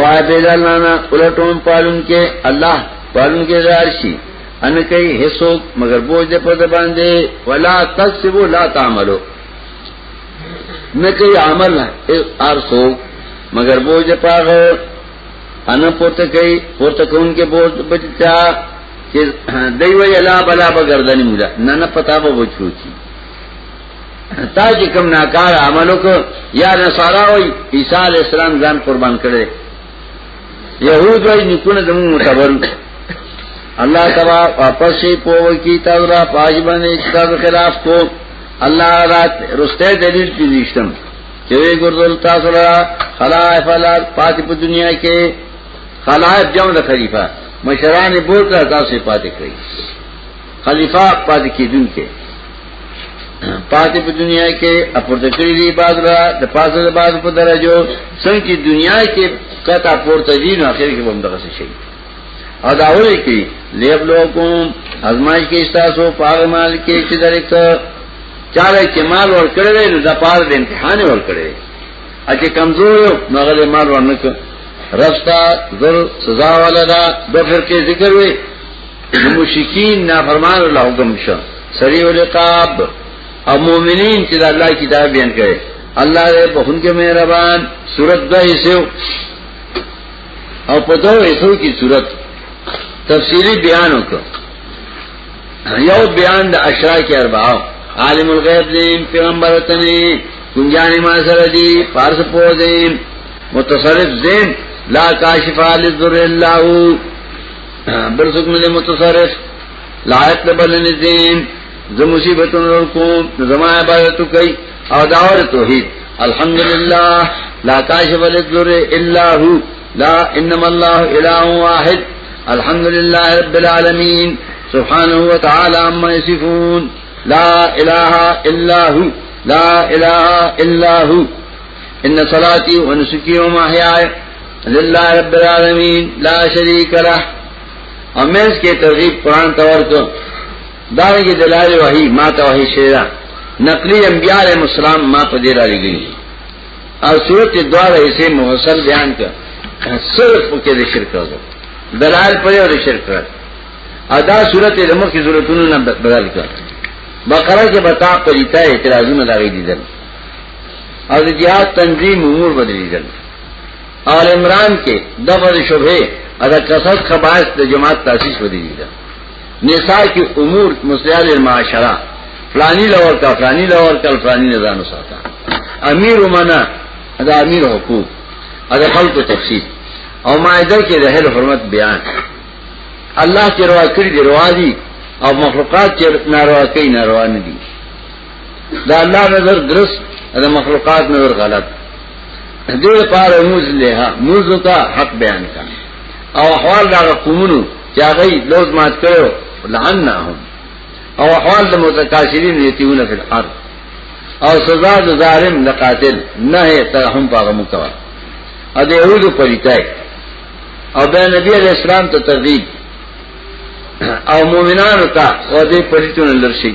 وای به لانا ولټون پالون کې الله پالون کې زار شي ان کوي هیڅو مگر بوج په د باندې ولا تسبو لا تعملو نه کوي عمل ارسو مگر بوج پاغه ان پورته کوي پورته کون کې بوج بچا چې دوی وی لا بلا بغردنی مولا نه نه پتا به وچوچی تا چې کوم ناکار عمل وکړ یا نصارا وای عیسی علی السلام ځان قربان کړي یهود وای نکونه د موږ متبر الله تبا واپس شي پوه کی تاسو را پاج باندې تاسو خلاف کو الله رات رسته دلیل کې نشتم چې ګردل تاسو را خلائف الار پاتې په دنیا کې خلائف جمع د خلیفہ مشران بوته تاسو پاتې کړی خلیفہ پاتې کیدونکې پاتې په دنیا کې اپورته کړی دی باز را د پاسه د باز په درجو څنګه چې دنیا کې کته اپورته دي نو اخر کې هم دغه شي او دا ولې کې لیبلو کوم ازمایش کې تاسو پاغه مال کې چې درک چاره کې مال ور کړل نو د پاز د امتحان ور کړل اته کمزور نو غلې مال ور نه کړ رستا زر سزا والا دا د فرقه ذکر وی مشکین نافرمان الله حکم شو سریع العقاب او مومنین چې د الله کتاب بیان کړي الله دې په خون کې مهربان صورت دا ایسو او په دوه ایسو کې صورت تفصیلی بیان وکړه یو بیان د اشرا کې اربعه عالم الغیب دې پیغمبر ته نه کنجانی ما سره دي فارس پوه دې متصرف زین لا کاشف علی ذر الله بل سکم دې متصرف لایق بل نزين ز مصیبتون ورکوم زما عبادت کوي او دعوار توحید الحمدللہ لا کاشفا لذر الا هو لا انما الله اله واحد الحمد لله رب العالمين سبحانه وتعالى عما يصفون لا اله الا هو لا اله الا هو ان صلاتي ونسكي ومحياي لله رب العالمین لا شریک له امیز کې ترغیب قران ته ورته دا یې دلایل وحی ما ته وحی شیرا نقلی انبیاء علیہ السلام ما په دې را لګی او صورت دواره ایسه محسن بیان کړ صرف په کې د شرک راځو دلایل په یو د شرک راځو ادا صورت د مخ کې ضرورتونو نه بدل کړ بقره کې بتا پریتا اعتراضونه لغې دي دل او د جهاد تنظیم امور بدلی دل آل عمران کې دغه شبهه ادا قصص خباس د جماعت تاسیس ودی دي نساء کې امور مسلال المعاشره فلانی لور کا فلانی لور کا فلانی نظام ساته امیر ومنه ادا امیر حقوق ادا خلق تفسیر او مائده کې د هل حرمت بیان الله چې روا کړی دی روا دي او مخلوقات چې ناروا کوي ناروا نه دي دا الله نظر درست دا مخلوقات نظر غلط دیر پار موز لیها موزو کا حق بیان کا او احوال دا قومونو چا غی لوز مات کرو لعننا هم او احوال دا متکاسرین یتیون فی الارض او سزا دا ظالم لقاتل نهی ترحم پاغمو کوا او دا یهودو پریتای او بیا نبی علیہ السلام ته ترغیب او مؤمنانو ته او دې پلیتونو لرشي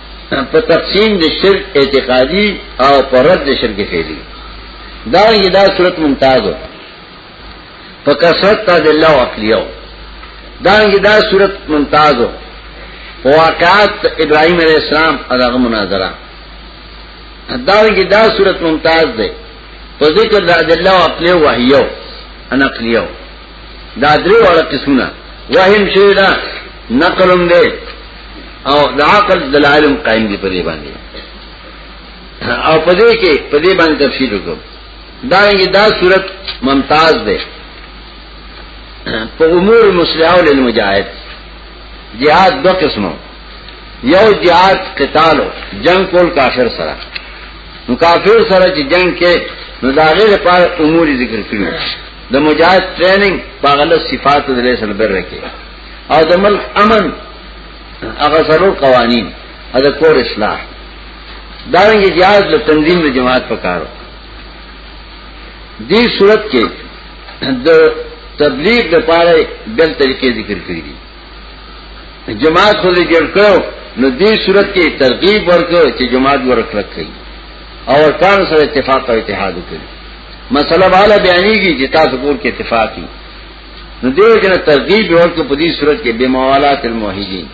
په تقسیم د شرک اعتقادي او پرد د شرک فعلی دا یی دا صورت ممتاز په کثرت ته د الله عقلیو دا یی دا صورت ممتاز په واقعات ابراهیم علیه السلام هغه مناظره دا یی دا صورت ممتاز ده په ذکر د الله عقلیو وحیو انا عقلیو دا درې واړه قسمونه وهم شوی دا نقلم دی او د عقل دلایل قائم دي په دې باندې او په دې کې په دې باندې تفصیل وکړو دا یې دا صورت ممتاز ده په امور مسلحه للمجاهد جهاد دو قسمو یو جهاد قتالو جنگ کول کافر سره نو کافر سره چې جنگ کې نو دا غیر پر امور ذکر کړو د مجاهد ټریننګ په غلط صفات د لې سره بر رکې او د ملک امن هغه سره قوانين دا کور اصلاح دا رنګ جهاد له تنظیم د جماعت په کارو دې صورت کې د تبلیغ د پاره بل طریقې ذکر کړی دي جماعت خو دې جوړ کړو نو دې صورت کې ترغیب ورکړو چې جماعت ورکړه کوي او ارکان سره اتفاق او اتحاد وکړي مسله بالا بیانېږي چې تاسو کور کې اتفاق دي نو دیو جن ترغیب ورکو په دې صورت کې به موالات الموحدین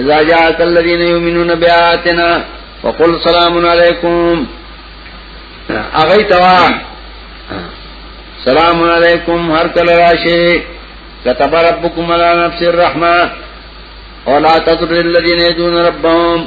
اذا جاءت الذين يؤمنون بآياتنا فقل سلام علیکم اغه توا سلام علیکم هر کله راشي كتب ربكم على نفس الرحمه ولا تطر الذين يدون ربهم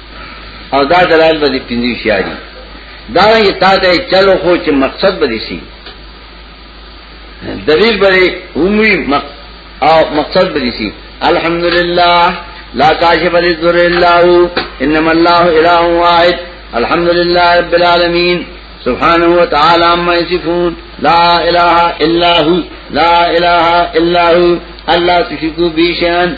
او دا دلائل به دې پنځه شاري دا یې تا ته چلو خو چې مقصد به دې شي دلیل به عمومي او مقصد به دې شي الحمدلله لا کاشف للذر الا هو انما الله اله واحد الحمدلله رب العالمین سبحانه وتعالى عما يصفون لا اله الا هو لا اله الا هو الله تشركوا به شيئا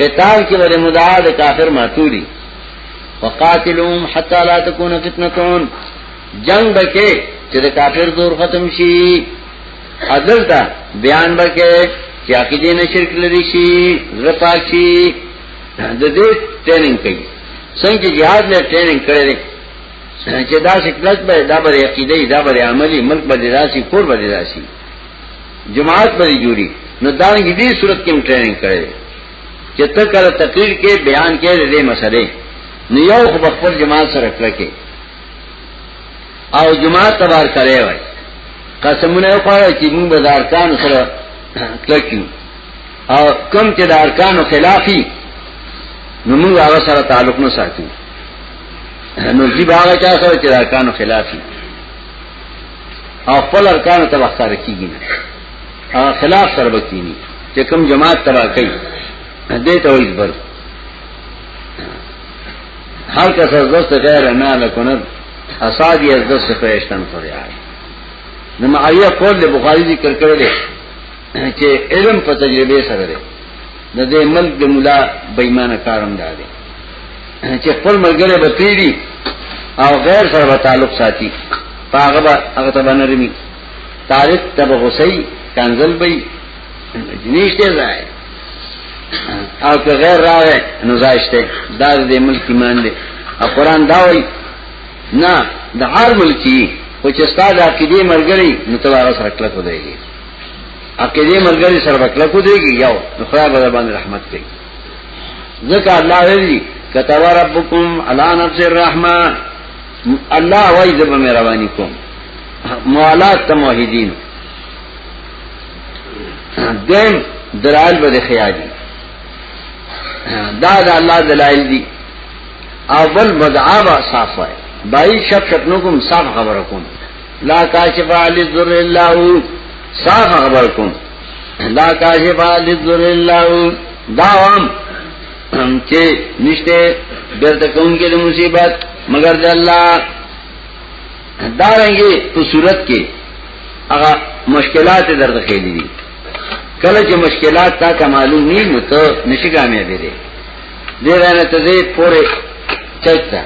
قتال کې ولې مدعا د کافر ماتوري وقاتلهم حتا لا تكون فتنه جنگ بکې چې د کافر دور ختم شي عدل دا بیان بکې چې عقیده نه شرک لري شي زپاکي د دې ټریننګ کوي څنګه جهاد له ټریننګ کړي چې دا شکلت به دا به عقیده دا به عملی ملک به راسي کور به راسي جماعت پر جوړي نو دا دې صورت کې ټریننګ کړي چې ته کله تقریر کې بیان کې دې مسلې نو یو خو خپل جماعت سره کړکه او جماعت تبار کړي وای قسمونه یو پاره چې موږ به ارکان سره کړکیو او کم چې د ارکانو خلافي نو موږ هغه سره تعلق نه ساتو نو جی باغ چا سره چې ارکانو خلافي او خپل ارکان ته وختار کیږي نه خلاف سره بکینی چې کوم جماعت تبا کوي دې ته وایي بر هر کس از دست غیر نه لکند اسادی از دست فرشتن فریاد نو معیه قول له بخاری ذکر کړل چې علم په تجربه سره دی د دې ملک د مولا بېمانه کارم دی چې خپل ملګری به پیری او غیر سره به تعلق ساتي هغه به هغه ته باندې رمی تعلق ته به غوسی کنزل به نشته ځای او که غیر راغی نو ځایشته دا د ملک ایمان دی او قران دا وایي نه د هر ملکی خو چې ستاسو د عقیده مرګري نو ته هغه سره کلک ودرېږي عقیده مرګري سره کلک ودرېږي یو خدای به باندې رحمت کوي ذکر اللہ ویلی کتب ربکم علا نفس الرحمہ اللہ وائی زب میں روانی کم موالات تموحیدین دین دلائل بد خیالی دا دا اللہ دلائل دی اول بدعاب صاف ہے بائی شب شکنو کم صاف خبر کم لا کاشف علی ذر الله صاف خبر کوم لا کاشف علی ذر الله داوام چې نشته بیرته کوم کې د مصیبت مگر د الله دارنګي په صورت کې هغه مشکلات درته خېلې دي کله چې مشکلات تا ته معلوم نه نو ته نشي کامیابې دي دې رانه ته دې پوره چلتا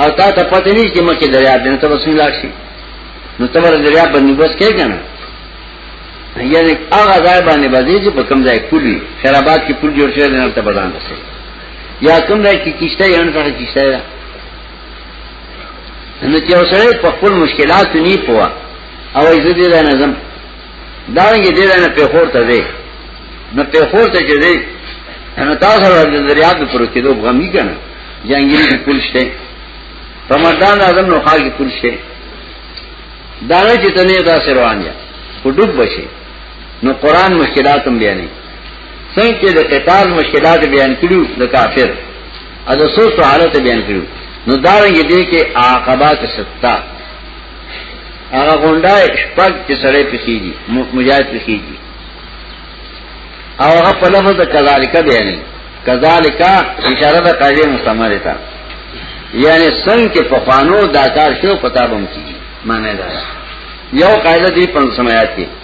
او تا ته پته نشي چې مکه دریا دې ته بسم الله شي نو تمر دریا باندې بس کې کنه یعنی هغه ځای باندې باندې چې په کوم ځای کلی خرابات کې پل جوړ شوی نه ته بدان رسي یا کوم ځای کې کیشته یې نه ته کیشته ده نو چې اوسره په خپل مشکلات نه پوهه او عزت دې نه زم دارنګه دې نه په خور ته دی نو په خور ته چې دی نو تاسو سره د دریا په پر کې دوه غمی کنه جنگیری کې پولیس ته په مردان اعظم نو خال کې پولیس ته دا نه چې تنه تاسو روان یا په ډوب بشي نو قران مشکلات هم بیانې څنګه چې د قتال مشکلات بیان کړو د کافر او د سوچ حالت بیان کړو نو دارنګه دې کې عاقبات ستا هغه غونډه شپږ چې سړې پکېږي مجاهد پکېږي او هغه په لفظ د کذالک بیانې کذالک اشاره د قاعده مستمره ته یعنی څنګه چې په قانون دا کار شو پتا بم کیږي معنی دا یو قاعده دی 500 آیات کې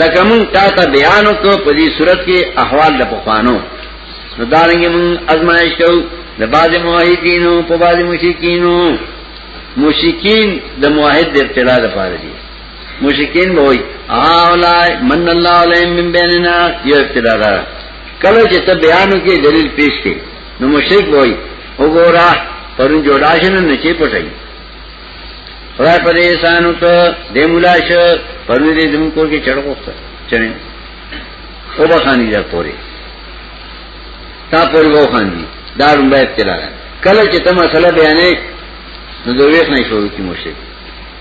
لکه مونږ تا ته بیان وکړو په دې صورت کې احوال د پخوانو نو دا رنګ مونږ ازمایش کوو د بعض موحدینو په بعض مشرکینو مشرکین د موحد د ابتلا لپاره دي مشرکین به وي اولا من الله علیهم من بیننا یو ابتلا ده کله چې ته بیان وکړي دلیل پیش کړي نو مشرک به وي وګوره پرون جوړاشن نه چی پټای خدای په دې انسان وکړ د مولا شو پرې دې زموږ کور کې چړ کوخته چنه او بخانی دا پوری تا پوری وو خاندي دا رومبه ابتلا کله چې تم مسله بیانې نو دوی نه شروع کی مشرک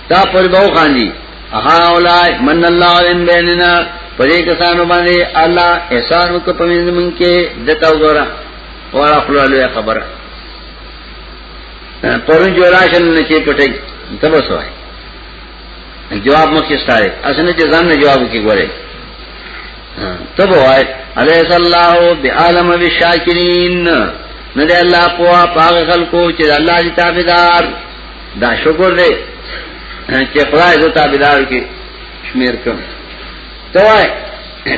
تا پوری وو خاندي اها اولای من الله علم بیننا پدې کسانو باندې الله احسان وکړ په موږ کې دتا وګوره ولا خپل لوی خبره پرون جو راشن نه چی پټي ته وسوای جواب مو کې ستاره اسنه چې ځان نه جواب کې ګوره تب وای الیس الله بعالم بالشاکرین نه دی الله په پاغه خلکو چې الله دې تابعدار دا شکر دې چې خدای دې تابعدار کې شمیر کړ توای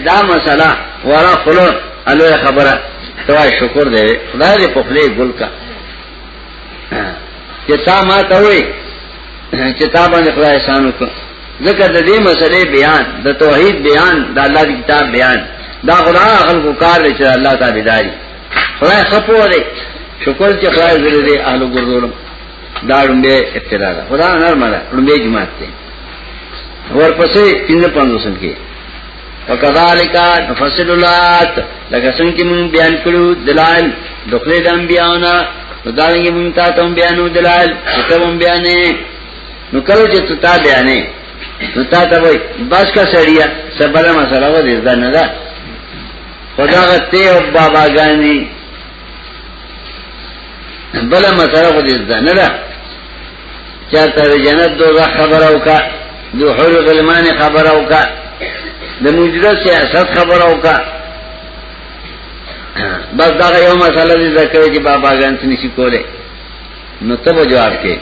دا مسله ورا خلو الو خبره توای شکر دې خدای دې په خله ګل کا چې تا ما ته وې چې تا باندې خدای احسان وکړ ذکر د دې مسلې بیان د توحید بیان د الله دی کتاب بیان دا خدای خلکو کار لري چې الله تعالی داري خدای خپو دې شکر چې خدای زړه دې اهل ګردولم دا لومبه ابتدا ده خدا نرمه ده لومبه جماعت ده ورپسې پنځه پنځه سم کې وکذالک نفصل الات لکه څنګه چې مون بیان کړو دلائل دخله د انبیاونه داوی مون تا ته بیانو دلائل ته مون بیانې نو کله چې ته تا بیانې نو تا ته وای بس کا سړیا سبله مسله و دې ځنه ده خدا غته او بابا ګانی بل مسله و دې ځنه ده چاته د جنت دوزخ خبر او کا د حور غلمان خبر او کا د مجرد سیاست خبر او کا بس دا یو مسله دې ذکر چې بابا ګان څه نشي کوله نو ته به جواب کې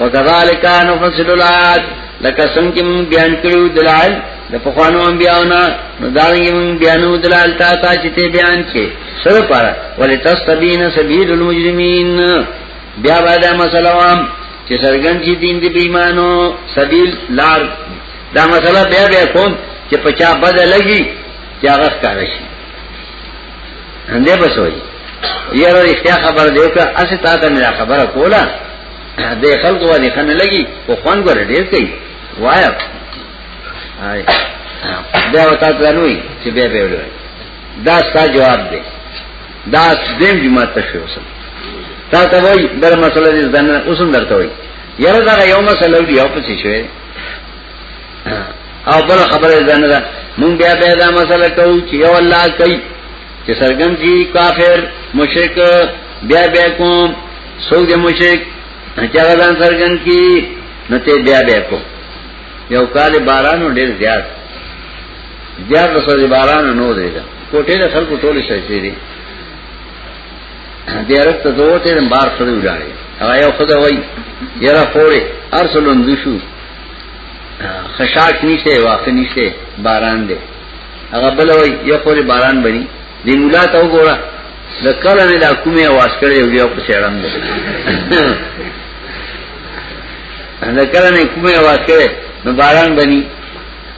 وکذالک نفصل الایات لکه څنګه چې موږ بیان کړو دلایل د پخوانو انبیاونا نو دا موږ بیانو دلایل تا ته چې ته بیان کې سره پاره ولې تستبین سبیل المجرمین بیا باید مسله وام چې سرګن چې دین دی بیمانو سبیل لار دا مسله بیا بیا کوم چې پچا بده لګي چې هغه کار شي اندې بسوي یاره اختیا خبر دی که اسه تا ته نه خبره کوله د خلکو باندې خنه لګي او خوان ګره ډیر کوي وایا آی دا وتا ته نوې چې به به وړي دا ستا جواب دی دا دیم جماعت ته شو سم تا ته وای بل مسله دې ځنه اوسم درته وای یره دا یو مسله دی او پسې شوی او بل خبره ځنه دا مونږ بیا بیا دا مسله کوو چې یو الله کوي چې سرګم کی کافر مشرک بیا بیا کوم سو دې مشرک چې هغه ځان سرګم کی نو ته بیا بیا کوم یو کال بارانو ډیر زیات دیار رسول باران نو دی دا کوټه د خلکو ټول شي چې دی دیارت ته دوه ته بار خړې ولاړې هغه یو خدای وای یرا پوره ارسلون دشو خشاک نشته واقع نشته باران دی هغه بل وای یو پوره باران بني دی مولا ته وګوره د کله نه دا کومه واس کړې یو یو په شړم دی دا کله نه کومه واس کړې نو باران بني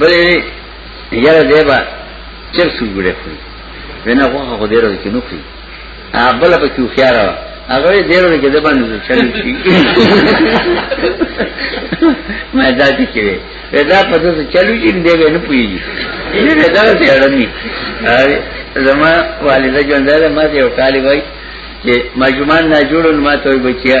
بلې یاره دی به چرس وګړي خوري وینا غوښه خو ډېره کې نه خوري بل په کې خيار و هغه ډېره کې د باندې چل شي ما دا دي کې دا په دې چلو چې دې نه پويږي دې دا څه اړني زما والده جون دا ما ته یو کالی وای چې مجمان نه جوړون ما ته وای بچیا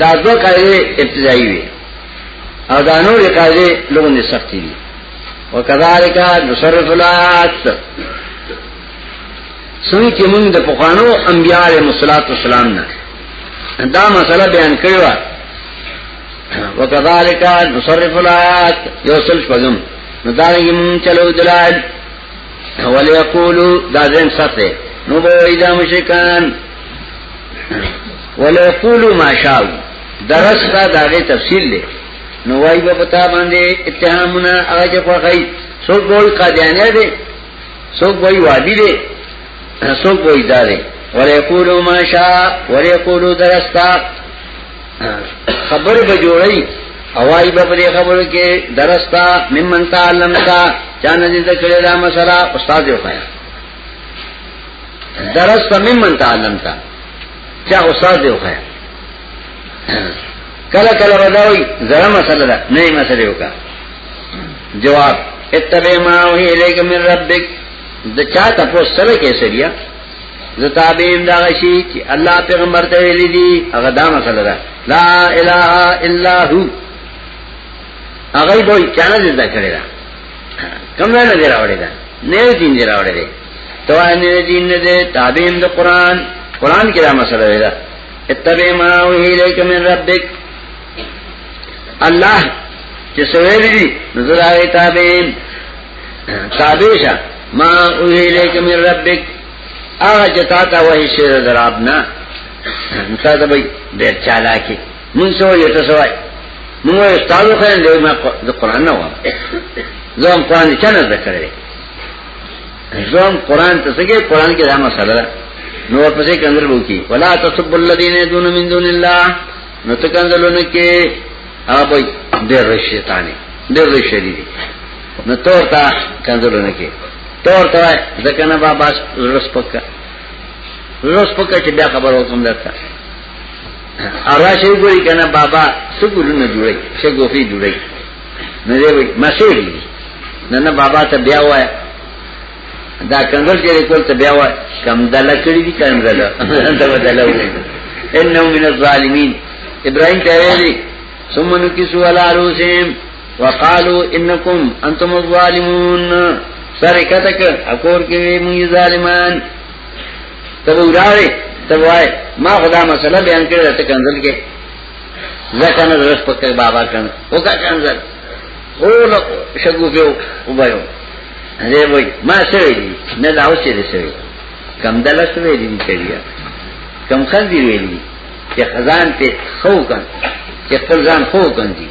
دا دو قاعده ابتدائی وی او دا نور قاعده لوگوں نے سختی دی وکذالک نصرف الات سوی چې موږ د پخوانو انبیاء علیهم الصلاۃ والسلام نه دا مسله بیان کړو وکذالک نصرف الات یوصل شپږم نو دا یې موږ چلو دلال وليقولوا دا ځین سخت نو به دا مشکان ولا یقولو ما شاء درس دا داغه تفصیل دی نو وای په پتا باندې اتهامونه هغه چې خوښي څوک وای قادیانه دی څوک وای وادي دی څوک وای داري ولا یقولو ما شاء ولا یقولو درس دا خبر به جوړی اوائی با پدی خبر کے درستا ممن تعلمتا چانا دیتا کرے دا مسئلہ استاد دیو خیال درس ته ممن تعلم تا چا استاد دی وخه کله کله وداوی زړه مسله ده نه مسله وکا جواب اتبع ما وحی الیک من ربک د چا تاسو سره کې سریا زتابیم دا غشی چې الله پیغمبر ته ویل دي هغه دا مسله ده لا اله الا هو هغه به چانه ذکر کړی کم نه دی راوړی دا نه دین دی راوړی دی تو نه دین نه دی تابعین د قران قران کې دا مسله ده اتبع ما وحی الیک من ربک الله چې سویل دي نظر آئے تابعین تابعشا ما وحی الیک من ربک آغا جتا تا وحی شیر درابنا انتا دبئی دیر چالاکی من سو یہ تو سوائے من وہ استاد کریں دے میں قرآن نہ ہوا جو ہم قرآن کی چند ذکر ہے جو ہم قرآن تو سکے قرآن کے دامہ صلی اللہ نور پسے کے اندر بوکی ولا تصب الذین دون من دون اللہ نو تکنزلو نکے آپ دیر رشیطانی دیر رشیدی دی نو تور تا کنزلو نکے تور تا زکنا بابا رس پکا رس پکا چی بیا خبر حکم درتا ارا شي ګوري کنه بابا سګورونه جوړي شګوفي جوړي نه دی وي مسیح نه نه بابا ته بیا وای دا کنګل کې کول ته بیا وای کم دل کړی دي کنګل ته بدل وای انه من الظالمین ابراهيم ته ویلي ثم نكسوا على رؤوسهم وقالوا انكم انتم الظالمون سره کته اکور کې موږ ظالمان تب اولاری تب وائی ما خدا مسئلہ بیان کرده تا کنزل کے زکا نظر اس پکر بابا کرن اوکا کنزل خول شگو پیو اوبایو زی بوئی ما سوی دی ندعو چی دی سوی کم دلس وی دی چلیا کم خندی وی دی چی خزان تی خو کن چی خزان خو کن دی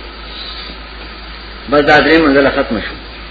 بس دادری منزل ختم شو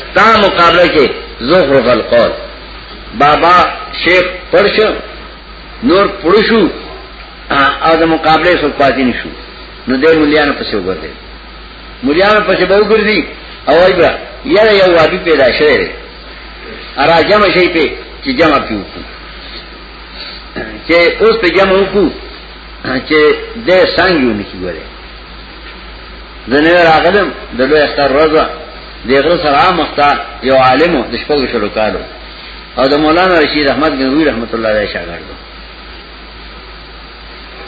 ستا مقابلہ کے زخرف القول بابا شیخ پرش نور پرشو او د مقابله سو پاتې نشو نو د مليانو پسې وګرځي مليانو پسې به وګرځي او ایبا یره یو وادي پیدا شوی دی ارا جمع شي په چې جمع پیو چې اوس په جمع وکړو چې د سانګیو نکی وره د نوې راغلم د لوی اختر ورځ د غره سره مخته یو عالم د شپږ شلو کالو او د مولانا رشید احمد غنوی رحمت الله علیه شاګرد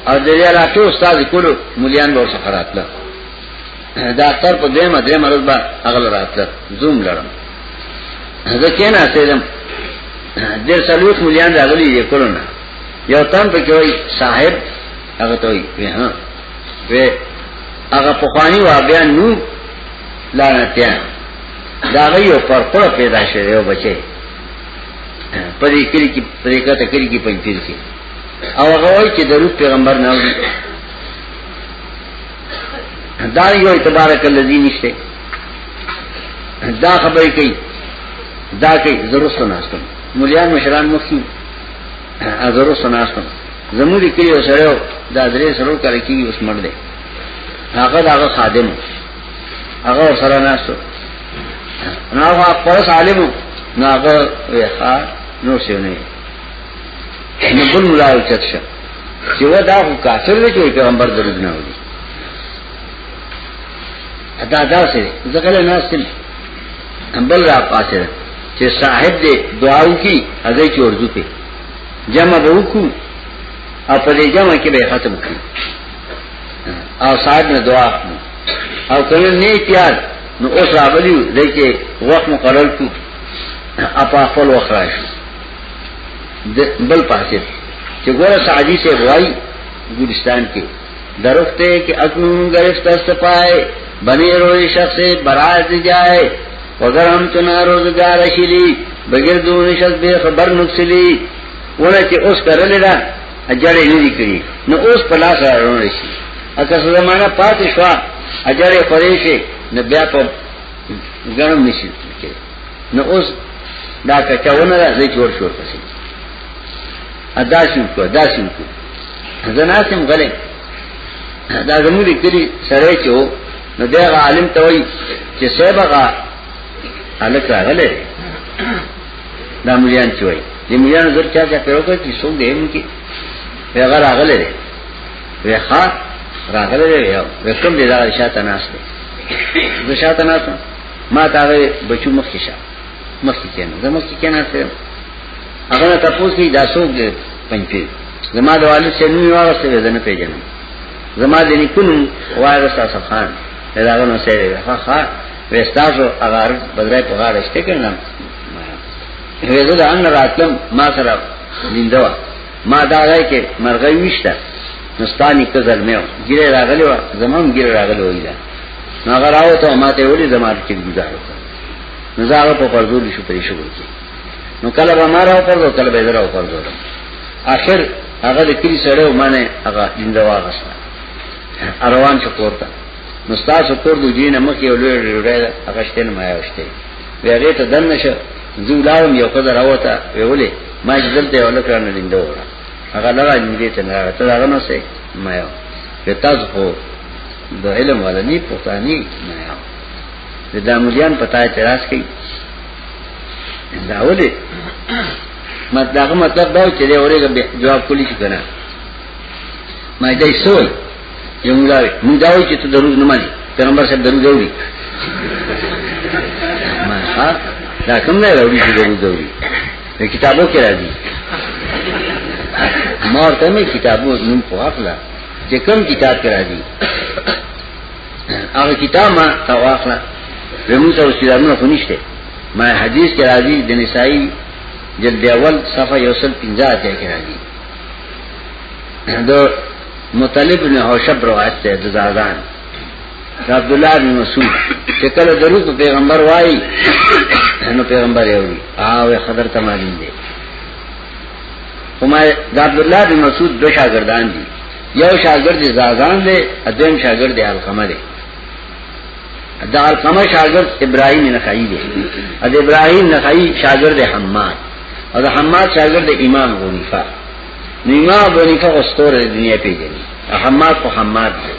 او د دې علاقې استاد کولو مليان به څه خراتله دا تر په دې ما دې مرز به اغل راتله زوم لړم زه کینا سیدم د سلوک مليان راغلي یې کولونه یو تن په کوي صاحب هغه ته وی ها وی هغه په خواني واقعا نو لعنتیا دا غيو پر پر پیدا شوی یو بچي پرې کلی کې پرې کته کلی کې پنځیر کې او هغه وای چې د روح پیغمبر نه وي دا یو تبارک الذی نشته دا خبرې کوي دا کوي ضرور سناستم مليان مشران مخکي ضرور سناستم زموږ کلی وسره دا درې سره کار کوي اوس مړ دی هغه داغه خادم هغه سره ناسو نو هغه پر عالم نو هغه ویخا نو سیونه نو بل مولا چت شه چې و دا خو کافر دی چې پیغمبر درود نه وي ادا دا سره زغل ناس تل بل را پاسه چې صاحب دې دعاو کی هغه چور دو په جمع به وکړو او په دې جمع کې به ختم کړو او صاحب نه دعا او کله نه تیار نو اوس راغلی دی چې وخت مقرر کړو اپا خپل وخت راشي بل پاسه چې ګوره سعدي سے وای ګلستان کې درختے کہ اکنون گرفت استفائے بنی روی شخص برائے دی جائے وگر ہم چنا روزگار شلی بگر دون شخص بے خبر نکسلی اونا چی اس کا رلی دا اجارے ندی کری نو اس پلا سا رون رسی اکا سزمانہ پات شوا اجارے خوریشے نو بیا پا گرم نشی کری نو اس دا کچا اونا دا زی جوڑ شور پسی ادا سیو کو ادا سیو کو زناسم غلې دا زموږ لیکلي سره چې وو نو دا عالم ته وایي چې سبغه الک راغله دا مليان چې وایي دې مليان زر چا چا پیرو کوي چې څوک دې مونږه پیغه راغله دې وی ښا راغله دې یو وکم دې دا شاته ناس دې زه شاته ناس ما تا وی بچو مخ کې شه مخ کې کېنه زه مخ کې کېنه هغه تاسو کې دا څوک دې پنځه زما د والد سره نوم وارسته ده نه پیژنم زما د نیکونو وارث اصف خان داغه نو سره ده ها ها وستاسو هغه بدرای په غاړه شته کنه وېزه ده ان راتلم ما سره لیندوا ما دا راي کې مرغې وشته نستانی ته زلمه ګیره راغلی و زمام ګیره راغلی وای دا نو هغه راو ته ما ته ولي زمار کې گزارو نو زه هغه په پرځول شو پرې شو ورکی نو کله به ما راو پردو کله به دراو پردو آخر هغه د کلی سره و معنی هغه انده واغسته اروان شو کوړه نو تاسو کور د دین مخ یو لوی لوی هغه شته نه ما یوشته بیا دې ته دن نشه زو لاوم یو قدر اوته ویولې ما دلته یو لکه نه لیندو هغه لاره دې ته نه راته هغه نو سه ما یو په تاسو په د علم ولني پښتاني ما یو د داملیان پتا اعتراض کوي دا ولې مطلب مطلب دا چې دا اورېګه به جواب کولی شي کنه ما دې سوې یو موږ موږ دا وایو چې ته درو نه مانی پیغمبر صاحب درو جوړي ما ها دا کوم نه راوړي چې درو جوړي په کتابو کې راځي ما ورته مې کتابو نوم په اخلا چې کوم کتاب کې راځي هغه کتاب ما تا واخلا رموز او سیدارونه خو نشته ما حدیث کې راځي د نسائی جلد اول صفحه یوسل 50 ته کې راځي د مطلب بن حوشب روایت ده د زازان عبد الله بن مسعود چې کله درود پیغمبر وای نو پیغمبر یې وی او خضر تمالین دی کومه عبد الله بن مسعود دوه شاګردان دي یو شاګرد زازان دی ادم شاګرد القمه دی دا القمه شاګرد ابراهیم نخعی دی اد ابراهیم نخعی شاګرد حماد او دا حماد شاګرد امام غنیفه نو امام غنیفه استور دنیا پیژني حماد په حماد دی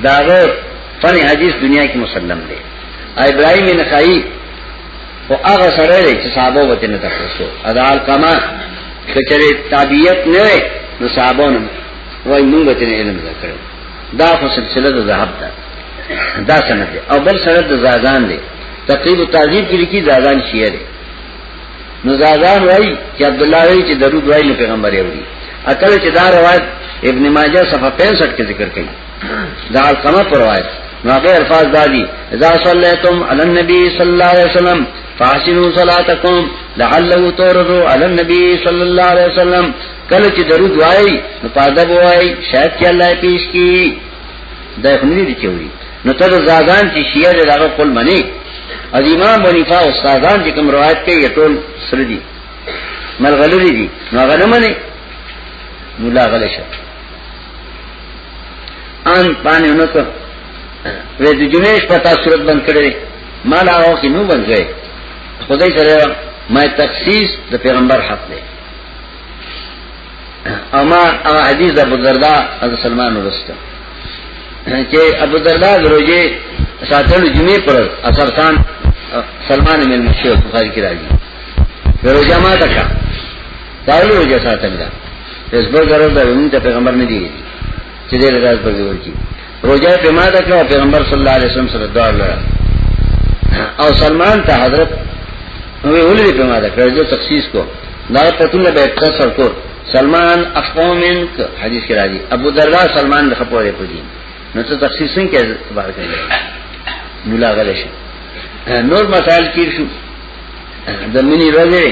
داغه فن حدیث دنیا کې مسلم دی ابراهیم نخعی خو هغه سره دی چې صحابه وته نه تاسو ادال کما کچره تابعیت نه وي نو صحابه نه وای موږ ته علم ذکر دا خو سلسله د ذهب ده دا سند دی او بل سند د زادان دی تقریب تعذیب کې لیکي زادان شیعه دی نو زادان وای چې عبد الله وای چې درود وای نو پیغمبر یې وای اکل چې دا روایت ابن ماجه صفحه 65 کې ذکر کړي دا القمه پر روایت نو هغه الفاظ دادی اذا صلیتم علی النبی صلی الله علیه وسلم فاحسنوا صلاتکم لعله تورثوا علی النبی صلی الله علیه وسلم کله چې درود وای نو پاده وای شاید چې الله پیش کی دا خنری دي چوي نو تر زادان چې شیعه دغه قول منی از امام ونیفا استادان چې کوم روایت کوي ټول سره دي ملغلری دي نو هغه نه منی مولا غلشه ان پانی انو کو وی دی جنیش پتا صورت بند کردی مالا آغا کی نو بند گئی خدای سره ما تخصیص د پیغمبر حق دی او ما هغه حدیث د ابو دردا از سلمان ورسته چې ابو دردا دروځي ساتل جمعې پر اثر خان سلمان مل مشو بخاری کی راځي ورو جماعت کا داولو جساتل دا فیسبوک غرض دا موږ ته پیغمبر نه دی چې دې له داس بګي ورکی روزه په ما ده کړو پیغمبر صلی الله علیه وسلم سره دعا لره او سلمان ته حضرت وی ولې په ما ده کړو جو تخصیص کو دا پتون له بیت سر کو سلمان اقومن حدیث کې راځي ابو دردا سلمان د خپورې پوجي نو څه تخصیص څنګه کې بار کړی نو لا غلې شو نور مسائل کې شو د منی روزه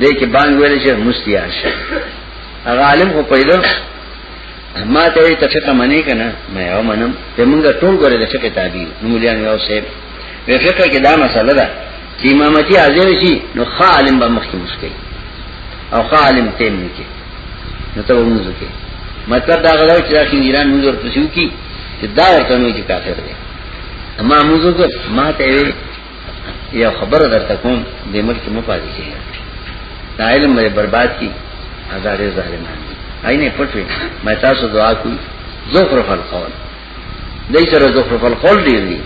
دې کې باندې ویل چې مستیار شه هغه عالم خو پیدا ما ته یې تفقه منی کنه مې او منم ته موږ ټول غره د فقه تابع نو مليان یو سیب په فقه کې دا مسله ده چې امامتي حاضر شي نو خالم به مخکې مسکی او خالم تیم نه کې نو ته موږ کې مطلب دا غواړي چې دا خنګیران موږ ورپسیو کی چې دا ورته نو چې کافر دی اما موږ ما ته یو خبر درته کوم د ملک مو پاتې شي دا علم مې برباد کی ازارې ظالمان دي عینه پټوي مې تاسو دعا کوي زخرف القول دای سره زخرف القول دی دی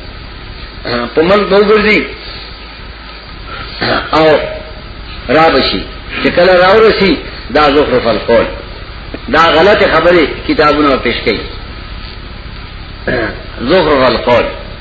په مل دوګرځي او را بشي چې کله راورسي دا زخرف القول دا غلط خبره کتابونو پیش کړي زخرف القول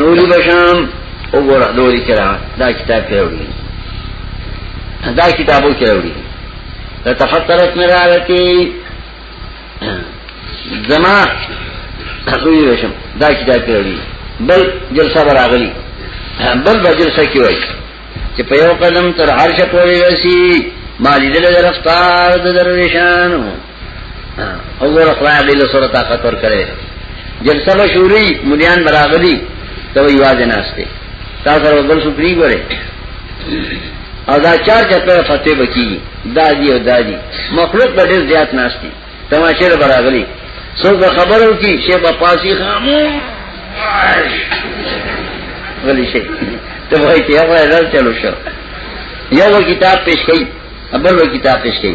نوری بشام او ګوره نوری کرا دا کتاب کړوړي دا کتابو کړوړي دا تفطرت مرارتي زما نوری بشام دا کتاب کړوړي بل جلسه براغلی بل بجلسه کې وای چې په یو قدم تر عرش پورې رسی مالی دل درفتار د درویشانو حضور خدای علی له سره طاقت ور کړې جلسه مشوري مليان برابرۍ ته وی واځ نه استه تاسو ور بل سپری ګره او دا چار چته فتح بکی دادی او دادی مخلوق به ډېر زیات ناشتي تماشه له برابرۍ سو په خبرو کې شی په پاسي خامو غلی شي ته وای چې هغه راځ چلو شو یو کتاب پیش کړي ابل کتاب پیش کړي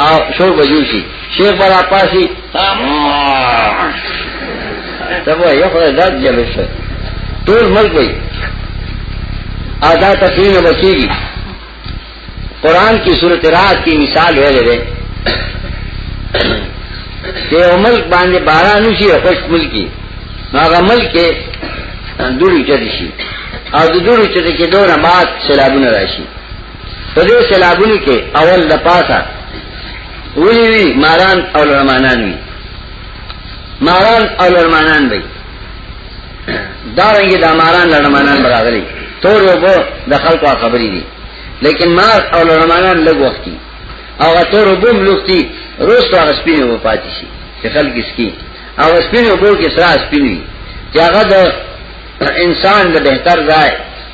او شور بجو شي شیخ برا پاسي تبو یو خدای داد جلو شو ټول ملک وي ادا تقریر بچيږي قران کی سورۃ رات کی مثال ویلې ده چې عمل باندې باران شي خوش ملکی هغه ملک کې دوړي چدي شي او د دوړي چدي کې دوه مات سیلابونه راشي په دې سیلابونو کې اول د پاسه وی وی ماران او لرمانان وی ماران او لرمانان وی دارنګي د ماران لرمانان براغلي تور یو بو د خلکو خبرې دي لیکن مار او لرمانان لږ وخت او تور بو ملوختي روز هغه سپینه و پاتې شي چې خلک اسکی او سپینه بو کې سره سپینه چې هغه د انسان د بهتر ځای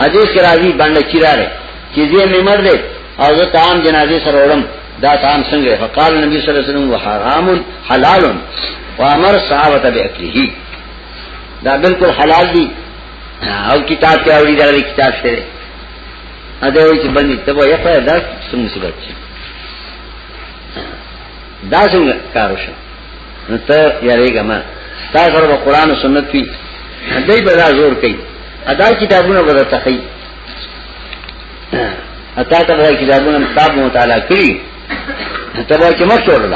حدیث کې راځي باندې چیراره چې زه مې مړ دې او زه تام جنازې سره وړم دا تام څنګه فقال نبی صلی الله علیه وسلم وحرام حلال وامر صحابه باکله دا بالکل حلال دي او کتاب کې اوري دا کتاب سره اده وي چې باندې ته وایې دا څه مصیبت دا څنګه کار وشو نو ته یریګه ما ستا سره به قران او سنت وی دای به دا زور کوي ادا کتابونه به تخی اتا ته به کتابونه کتاب مطالعه کړی ته به کې مخ وړل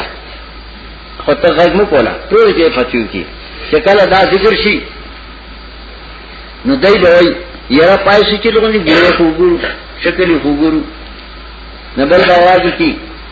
خو ته غږ مو کولا ټول کې فتیو کی چې کله دا ذکر شي نو دای به وای یرا پای سچې لګونی ګوره وګورو شکل وګورو نبل باور کی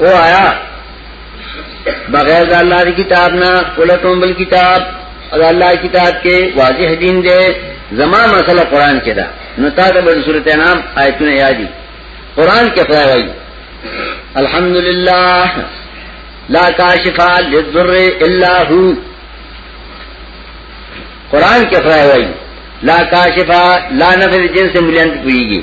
او آیا بغیر د الله دی کتاب نه کولتون بل کتاب او الله کتاب کې واضح دین دی زما مسله قران کې ده نو تا د بل سورته نام آیتونه یادي قران کې خدای وایي الحمدلله لا کاشف للضر الا هو قران کې خدای وایي لا کاشف لا نفذ جنس مليان کويږي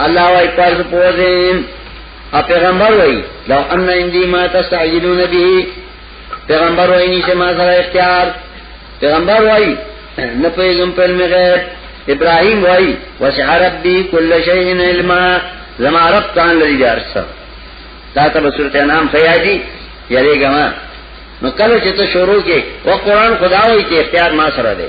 الله وايي پس پوزین ا پیغمبر وای لو ان اندی ما تستعجلون به پیغمبر وای نشه ما سره اختیار پیغمبر وای نه پیغام په علم غیب ابراهیم وای وسع ربی کل شیء علما زما رب تان لري درس تا ته سورۃ انعام خیاجی یری ګما نو کله چې ته شروع کې او قران خداوي کې اختیار ما سره دی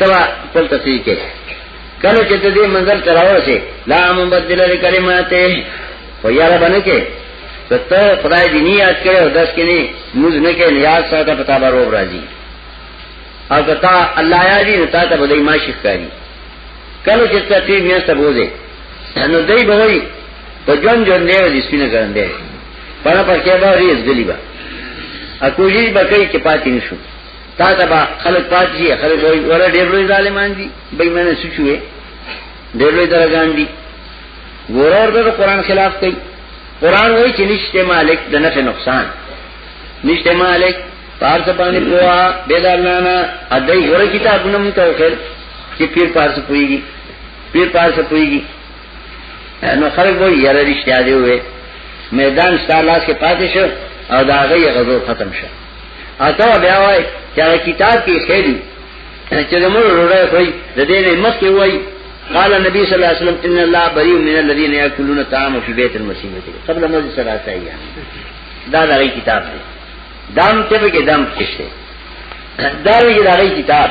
تبا خپل تفسیر کې کله چې دې منزل تراو شي لا مبدل لکلماته خو یاره باندې کې ته خدای دې نه یاد کړو داس کې نه موږ نه کې یاد ساته پتا به روب راځي او کتا الله یا دې تا ته بدای ما شي کوي کله چې ته دې میاسته بوزه نو دای به وي په جون جون دی دې سپینه ګرندې پړه پر کې به ریز دلی با اکوجی بکې کې پاتې نشو تا ته با خلک پات شي خلک وایي ور ډېر لوی ظالمان دي بې معنی سوچوي ډېر لوی درګان دي ګور اور د قران خلاف کوي قران وایي چې نشته مالک د نفع نقصان نشته مالک پارس باندې پوا بيدارلانا ادي ګور کتابونه مو توخل چې پیر پارس پويږي پیر پارس پويږي نو خلک وایي یاره رښتیا دی وې میدان ستالاس کې پاتې شو او دا غي غزو ختم شو اته بیا وای چې کتاب کې خېلي چې زموږ روړای خوې د دې نه مخ کې وای قال النبي صلى الله عليه وسلم ان الله بريء من الذين ياكلون الطعام في بيت المسيح قبل مزه ثلاثه ايام دا دا غي کتاب دی دام ته به کې دام کېشته دا غي دا غي کتاب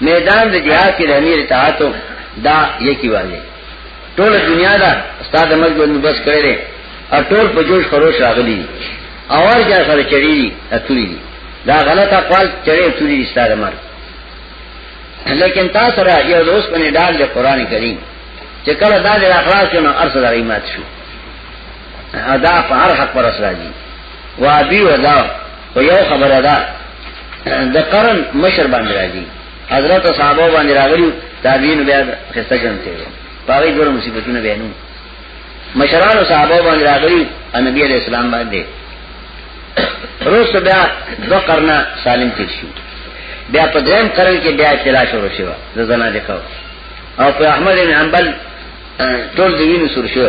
میدان د جهاد کې د امیر اطاعت دا یکی والي ټول دنیا دا استاد مرګ ژوند بس کړی دی او ټول په جوش خروش راغلي دي اور جا سره چړي دي اتوري دي دا غلط اقوال چړي اتوري دي استاد مرګ لیکن تاسو سره یو دوس باندې ډال د قران کریم چې کله دا د اخلاص شنو ارس د ایمات شو ادا په هر حق پر اسراجي وابي ودا خو یو خبره ده د قرن مشر باندې راځي حضرت صحابه باندې راغلي تابعین بیا خسته جن ته پاره ګورو مصیبتونه بیانو مشران صحابه باندې راغلي نبی علیہ السلام باندې روس بیا دو قرنه سالم تیر شو بیا په دریم قرن کې بیا اطلاع شروع شو د زنا دکاو او په احمد بن حنبل ټول دینو سر شو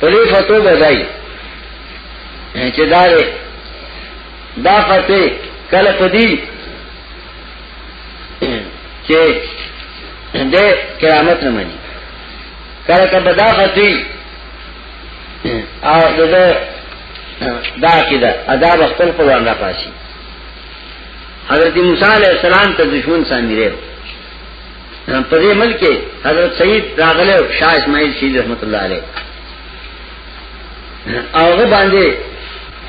پدې فتو بدای چې دا دا فتې کله پدی چې د کرامت نه مني کله کله دا فتې او دغه دا کیده ادا خپل قرآن را پاسي حضرت موسی علیہ السلام ته دشمن سامره په دې ملک کې حضرت سید راغله شاه اسماعیل شهید رحمت الله علیه هغه باندې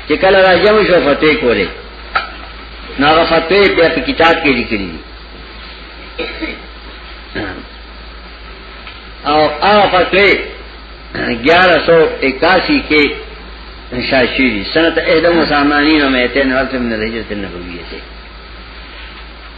چې کله راځم شو فتح کوله ناغه فتح بیا په کتاب کې لیکلي او هغه فتح 1181 کې شاشيري سنت 81 وسامانين ومئتين والف من الهجرة النبوية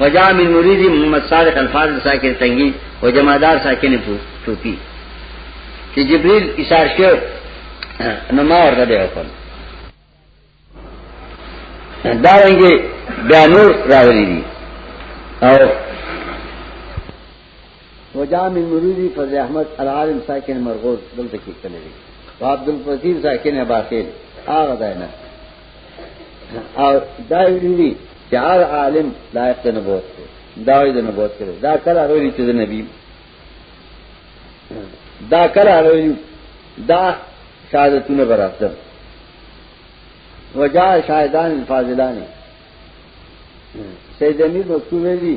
وجا من مریدی محمد صادق الفاظر ساکر تنگی و جمعدار ساکن چوپی چې جبريل اشار شو نو ما ورته دی وکړ دا رنګه بیا نور راغلي دي او وجام المرودی فضل احمد العالم ساکن مرغوز دلته کې کړی دی او عبد الفضیل ساکن باخیل هغه ځای نه او دا ویلي چې هر عالم لایق نه بوت دی دا وی نه بوت کړي دا کله ویلي چې د نبی دا کله ویلي دا شهادتونه برابر وجا شاهدان الفاضلانی سید امیر مکتوب دی